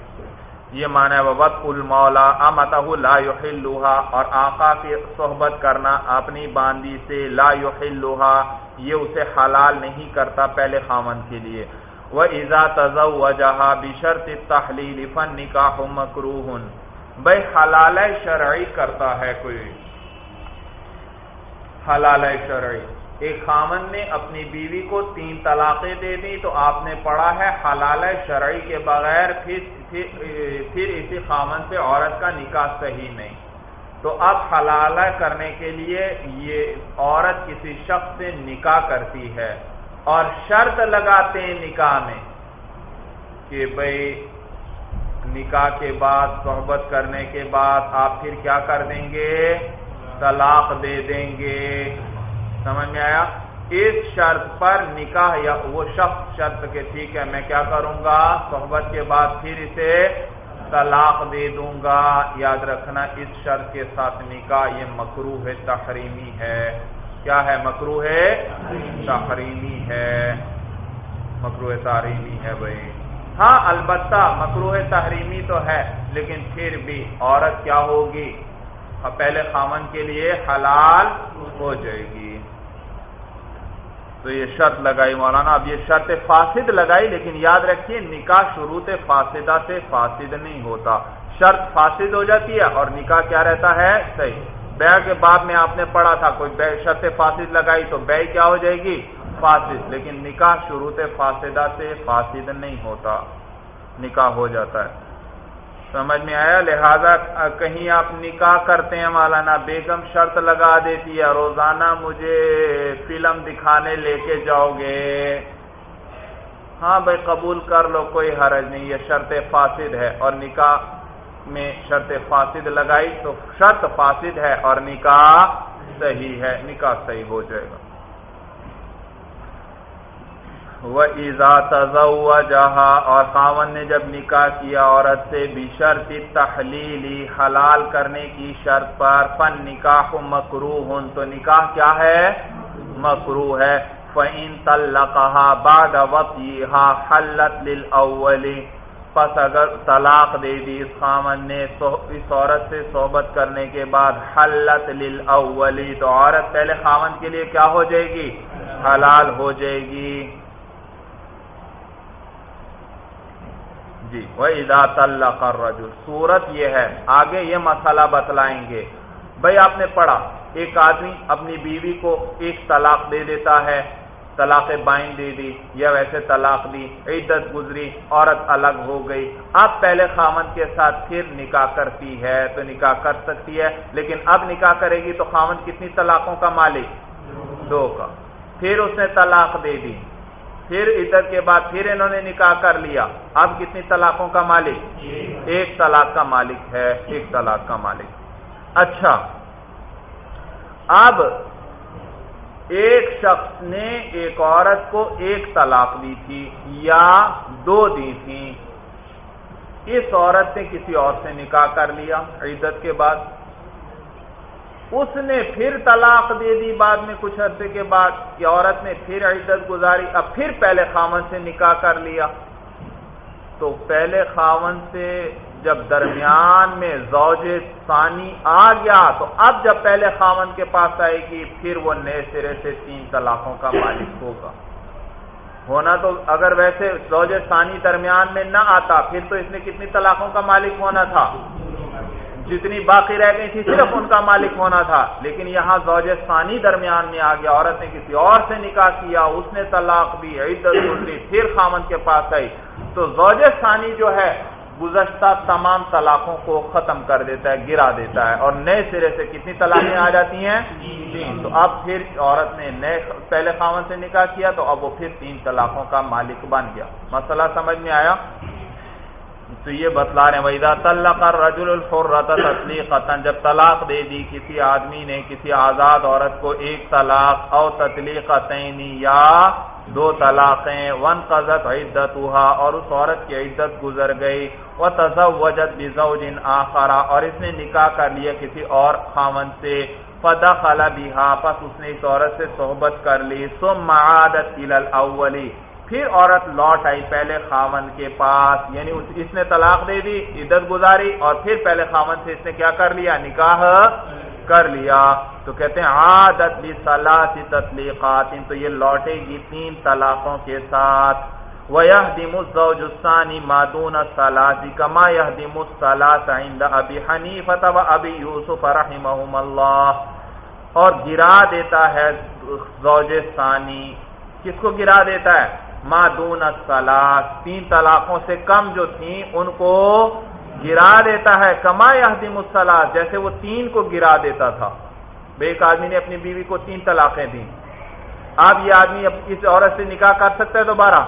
A: یہ مانا وقت المولا امتہ لا یحلوہا اور آقا کی صحبت کرنا اپنی باندی سے لا یحلوہا یہ اسے حلال نہیں کرتا پہلے خامن کے لیے۔ وہ ایزا تزوجہا بشرط تحلیل فن نکاح مکروہ بھائی حلال شرعی کرتا ہے کوئی۔ حلال شرعی۔ ایک خامن نے اپنی بیوی کو تین طلاقیں دے دی تو آپ نے پڑھا ہے حلال شرعی کے بغیر پھر پھر اسی خامن سے عورت کا نکاح صحیح نہیں۔ تو اب حلال کرنے کے لیے یہ عورت کسی شخص سے نکاح کرتی ہے اور شرط لگاتے ہیں نکاح میں کہ بھائی نکاح کے بعد، صحبت کرنے کے بعد آپ پھر کیا کر دیں گے؟ طلاق دے دیں گے۔ سمجھ میں آیا؟ اس شرط پر نکاح یا وہ شخص شرط کے ٹھیک ہے، میں کیا کروں گا؟ صحبت کے بعد پھر اسے طلاق دے دوں گا۔ یاد رکھنا، اس شرط کے ساتھ نکاح یہ مکرو ہے تحریمی ہے۔ کیا ہے مکرو ہے تحریمی ہے۔ مکرو تحریمی ہے بھائی۔ ہاں البتہ مکرو تحریمی تو ہے، لیکن پھر بھی عورت کیا ہوگی؟ پہلے خامن کے لیے حلال ہو جائے گی۔ تو یہ شرط لگائی مولانا، اب یہ شرط فاسد لگائی، لیکن یاد رکھیے، نکاح شروط فاسدہ سے فاسد نہیں ہوتا۔ شرط فاسد ہو جاتی ہے اور نکاح کیا رہتا ہے؟ صحیح۔ بے کے بعد میں آپ نے پڑھا تھا، کوئی شرط فاسد لگائی تو بے کیا ہو جائے گی؟ فاسد۔ لیکن نکاح شروط فاسدہ سے فاسد نہیں ہوتا، نکاح ہو جاتا ہے۔ سمجھ میں آیا، لہذا کہیں آپ نکاح کرتے ہیں، مولانا بیگم شرط لگا دیتی ہے، روزانہ مجھے فلم دکھانے لے کے جاؤ گے۔ ہاں بھائی، قبول کر لو، کوئی حرج نہیں، یہ شرط فاسد ہے۔ اور نکاح میں شرط فاسد لگائی تو شرط فاسد ہے اور نکاح صحیح ہے، نکاح صحیح ہو جائے گا۔ وہ ایزا تضا جہاں اور خاون نے جب نکاح کیا، عورت سے بھی شرط تحلیلی، حلال کرنے کی شرط پر، فن نکاح مکرو تو نکاح کیا ہے؟ مکرو ہے۔ فعین تلقہ باد وقیحا حلت للاولی پس اگر طلاق دے دی اس خامن نے اس عورت سے صحبت کرنے کے بعد، حلت للاولی تو عورت پہلے خامن کے لیے کیا ہو جائے گی؟ حلال ہو جائے گی۔ جی۔ وہ ادا اللہ کر صورت یہ ہے۔ آگے یہ مسئلہ بتلائیں گے۔ بھائی آپ نے پڑھا۔ ایک آدمی اپنی بیوی کو ایک طلاق دے دیتا ہے۔ طلاق بائن دے دی یا ویسے طلاق دی۔ عدت گزری، عورت الگ ہو گئی۔ اب پہلے خامن کے ساتھ پھر نکاح کرتی ہے تو نکاح کر سکتی ہے، لیکن اب نکاح کرے گی تو خامن کتنی طلاقوں کا مالک؟ دو کا۔ پھر اس نے طلاق دے دی۔ پھر عدت کے بعد پھر انہوں نے نکاح کر لیا۔ اب کتنی طلاقوں کا مالک؟ ایک طلاق کا مالک ہے، ایک طلاق کا مالک۔ اچھا۔ اب ایک شخص نے ایک عورت کو ایک طلاق دی تھی یا دو دی تھی۔ اس عورت نے کسی اور سے نکاح کر لیا عدت کے بعد۔ اس نے پھر طلاق دے دی بعد میں کچھ عرصے کے بعد کہ عورت نے پھر عدت گزاری، اب پھر پہلے خاون سے نکاح کر لیا۔ تو پہلے خاون سے جب درمیان میں زوج ثانی آ گیا، تو اب جب پہلے خاون کے پاس آئے گی، پھر وہ نئے سرے سے تین طلاقوں کا مالک ہوگا۔ ہونا تو اگر ویسے زوج ثانی درمیان میں نہ آتا، پھر تو اس نے کتنی طلاقوں کا مالک ہونا تھا؟ جتنی باقی رہ گئی تھی، صرف ان کا مالک ہونا تھا۔ لیکن یہاں زوج ثانی درمیان میں آ گیا۔ عورت نے کسی اور سے نکاح کیا، اس نے طلاق دی، عدت گزری پھر خامن کے پاس آئی۔ تو زوج ثانی جو ہے، گزشتہ تمام طلاقوں کو ختم کر دیتا ہے، گرا دیتا ہے۔ اور نئے سرے سے کتنی طلاقیں آ جاتی ہیں؟ تین۔ تو اب پھر عورت نے نئے پہلے خامن سے نکاح کیا، تو اب وہ پھر تین طلاقوں کا مالک بن گیا۔ مسئلہ سمجھ میں آیا؟ تو یہ بتلا رہے ہیں ویدا طلق رجول الفرت تطلیقتا جب طلاق دے دی کسی آدمی نے، کسی آزاد عورت کو ایک طلاق او تطلیقتین یا دو طلاقیں ون قزت عدت اور اس عورت کی عدت گزر گئی وہ تزوجت بزوج آخرا اور اس نے نکاح کر لیا کسی اور خامن سے فدا خلا پس اس نے اس عورت سے صحبت کر لی، ثم عادت الى الاولی پھر عورت لوٹ آئی، پہلے خامن کے پاس یعنی اس نے طلاق دے دی، عدت گزاری، اور پھر پہلے خامن سے اس نے کیا کر لیا؟ نکاح کر لیا۔ تو کہتے ہیں، عادت بھی سلاسی تطلیقات، تو یہ لوٹے گی تین طلاقوں کے ساتھ۔ وَيَهْدِمُ الزَّوْجُ الثَّانِ مَادُونَ الثَّلَاثِ كَمَا يَهْدِمُ الثَّلَاثَ عِنْدَ أَبِي حَنِيفَةَ وَأَبِي يُوسُفَ رَحِمَهُمَ اللَّهِ۔ اور گرا دیتا ہے زوج ثانی۔ کس کو گرا دیتا ہے؟ مادون الصلاح تین طلاقوں سے کم جو تھیں، ان کو گرا دیتا ہے، کما یادیم الصلاح جیسے وہ تین کو گرا دیتا تھا۔ بے ایک آدمی نے اپنی بیوی کو تین طلاقیں دیں۔ اب یہ آدمی اس عورت سے نکاح کر سکتا ہے دوبارہ؟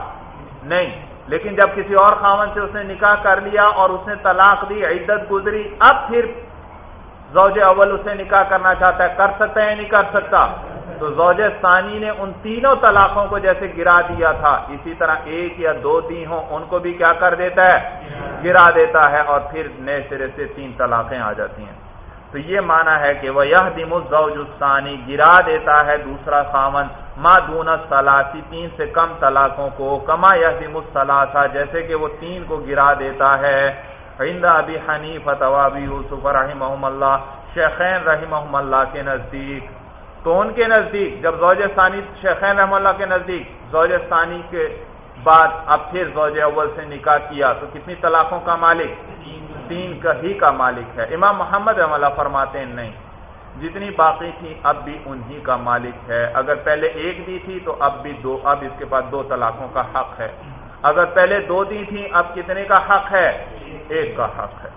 A: نہیں۔ لیکن جب کسی اور خاون سے اس نے نکاح کر لیا اور اس نے طلاق دی، عدت گزری، اب پھر زوج اول اسے نکاح کرنا چاہتا ہے، کر سکتا ہے یا نہیں کر سکتا؟ تو زوج ثانی نے ان تینوں طلاقوں کو جیسے گرا دیا تھا۔ اسی طرح ایک یا دو دی ہوں، ان کو بھی کیا کر دیتا ہے؟ گرا دیتا ہے اور پھر نئے سرے سے تین طلاقیں آ جاتی ہیں۔ تو یہ مانا ہے کہ وہ یہ دم الزوجانی گرا دیتا ہے دوسرا خامن ما دون سلاسی تین سے کم طلاقوں کو۔ کما یہ دم السلاسا جیسے کہ وہ تین کو گرا دیتا ہے۔ ابی حنیف ابی یوسف رحمہ اللہ، شیخین رحمہ اللہ کے نزدیک۔ تو ان کے نزدیک، جب زوج ثانی شیخین رحم اللہ کے نزدیک، زوج ثانی کے بعد اب پھر زوج اول سے نکاح کیا، تو کتنی طلاقوں کا مالک؟ تین کا ہی کا مالک ہے۔ امام محمد رحم اللہ فرماتے ہیں، نہیں، جتنی باقی تھی، اب بھی انہی کا مالک ہے۔ اگر پہلے ایک دی تھی، تو اب بھی دو، اب اس کے پاس دو طلاقوں کا حق ہے۔ اگر پہلے دو دی تھی اب کتنے کا حق ہے؟ ایک کا حق ہے۔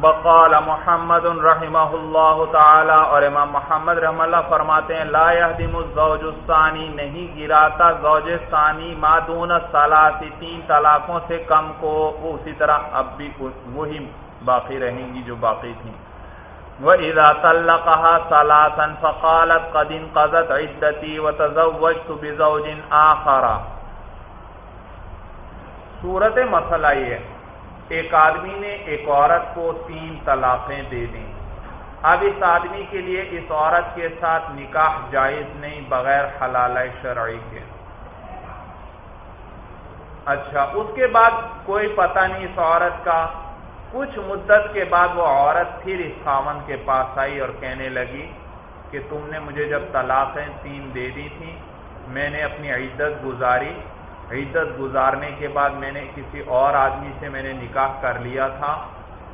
A: بقال محمد رحمہ اللہ تعالی، اور امام محمد رحم اللہ فرماتے ہیں، لا يهدم الزوج الثانی، نہیں گراتا زوج ثانی ما دون ثلاثی تین طلاقوں سے کم کو، وہ اسی طرح اب بھی وہی باقی رہیں گی جو باقی تھیں۔ وَإِذَا طَلَّقَهَا ثَلَاثًا فَقَالَتْ قَدْ انْقَضَتْ عِدَّتِي وَتَزَوَّجْتُ بِزَوْجٍ آخَرَ۔ صورت مسئلہ یہ ہے۔ ایک آدمی نے ایک عورت کو تین طلاقیں دے دیں۔ اب اس آدمی کے لیے اس عورت کے ساتھ نکاح جائز نہیں، بغیر حلال شرعی کے۔ اچھا اس کے بعد کوئی پتہ نہیں اس عورت کا۔ کچھ مدت کے بعد وہ عورت پھر اس خامن کے پاس آئی اور کہنے لگی کہ تم نے مجھے جب طلاقیں تین دے دی تھیں، میں نے اپنی عزت گزاری۔ عزت گزارنے کے بعد میں نے کسی اور آدمی سے میں نے نکاح کر لیا تھا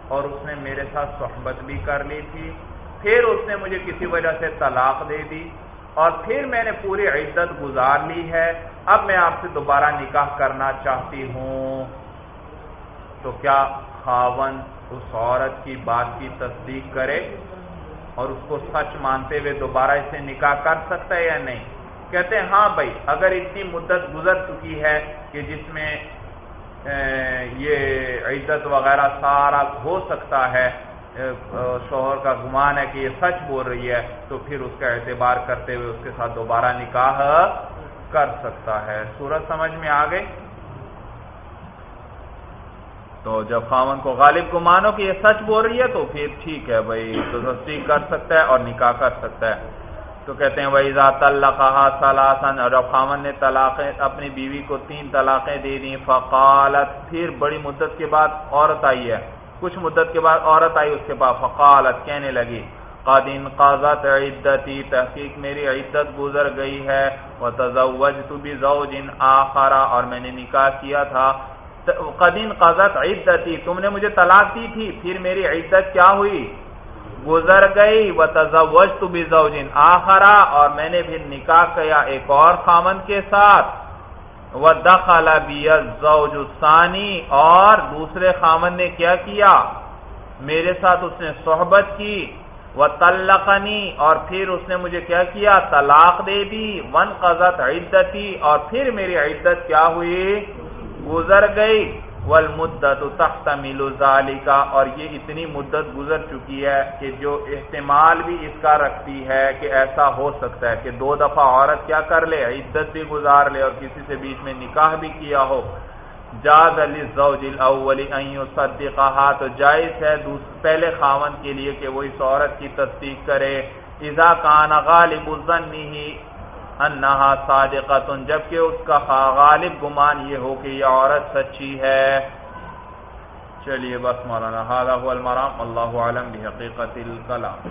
A: اور اس نے میرے ساتھ صحبت بھی کر لی تھی۔ پھر اس نے مجھے کسی وجہ سے طلاق دے دی اور پھر میں نے پوری عزت گزار لی ہے۔ اب میں آپ سے دوبارہ نکاح کرنا چاہتی ہوں۔ تو کیا خاون اس عورت کی بات کی تصدیق کرے اور اس کو سچ مانتے ہوئے دوبارہ اسے نکاح کر سکتا ہے یا نہیں؟ کہتے ہیں ہاں بھائی، اگر اتنی مدت گزر چکی ہے کہ جس میں یہ عزت وغیرہ سارا ہو سکتا ہے شوہر کا گمان ہے کہ یہ سچ بول رہی ہے، تو پھر اس کا اعتبار کرتے ہوئے اس کے ساتھ دوبارہ نکاح کر سکتا ہے۔ سورج سمجھ میں آ گئی تو جب خامن کو غالب گمانو کہ یہ سچ بول رہی ہے، تو پھر ٹھیک ہے بھائی تو تصدیق کر سکتا ہے اور نکاح کر سکتا ہے۔ تو کہتے ہیں وہی ذات اللہ سلاسن اور خامن نے طلاقیں، اپنی بیوی کو تین طلاقیں دے دیں، فقالت، پھر بڑی مدت کے بعد عورت آئی ہے۔ کچھ مدت کے بعد عورت آئی اس کے بعد فقالت، کہنے لگی قدین قاضت عدتی تحقیق میری عدت گزر گئی ہے وہ تزوج تو بھی آخرا اور میں نے نکاح کیا تھا۔ قدین قاضت عدتی تم نے مجھے طلاق دی تھی، پھر میری عدت کیا ہوئی؟ گزر گئی و تزوج تو بھی آخرا اور میں نے پھر نکاح کیا ایک اور خامن کے ساتھ۔ وہ دخل ثانی اور دوسرے خامن نے کیا کیا؟ میرے ساتھ اس نے صحبت کی۔ وہ تلقنی اور پھر اس نے مجھے کیا کیا؟ طلاق دے دی۔ ون قزت عدتی اور پھر میری عدت کیا ہوئی؟ گزر گئی۔ والمدت تحتمل ذالک اور یہ اتنی مدت گزر چکی ہے کہ جو احتمال بھی اس کا رکھتی ہے کہ ایسا ہو سکتا ہے کہ دو دفعہ عورت کیا کر لے، عدت بھی گزار لے اور کسی سے بیچ میں نکاح بھی کیا ہو۔ جاز للزوج الاول ان يصدقها تو جائز ہے پہلے خاون کے لیے کہ وہ اس عورت کی تصدیق کرے۔ اذا کان غالب ظنه انہا صادقتن، جبکہ اس کا غالب گمان یہ ہو کہ یہ عورت سچی ہے۔ چلیے بس مولانا هذا المرام اللہ عالم بحقیقت الکلام۔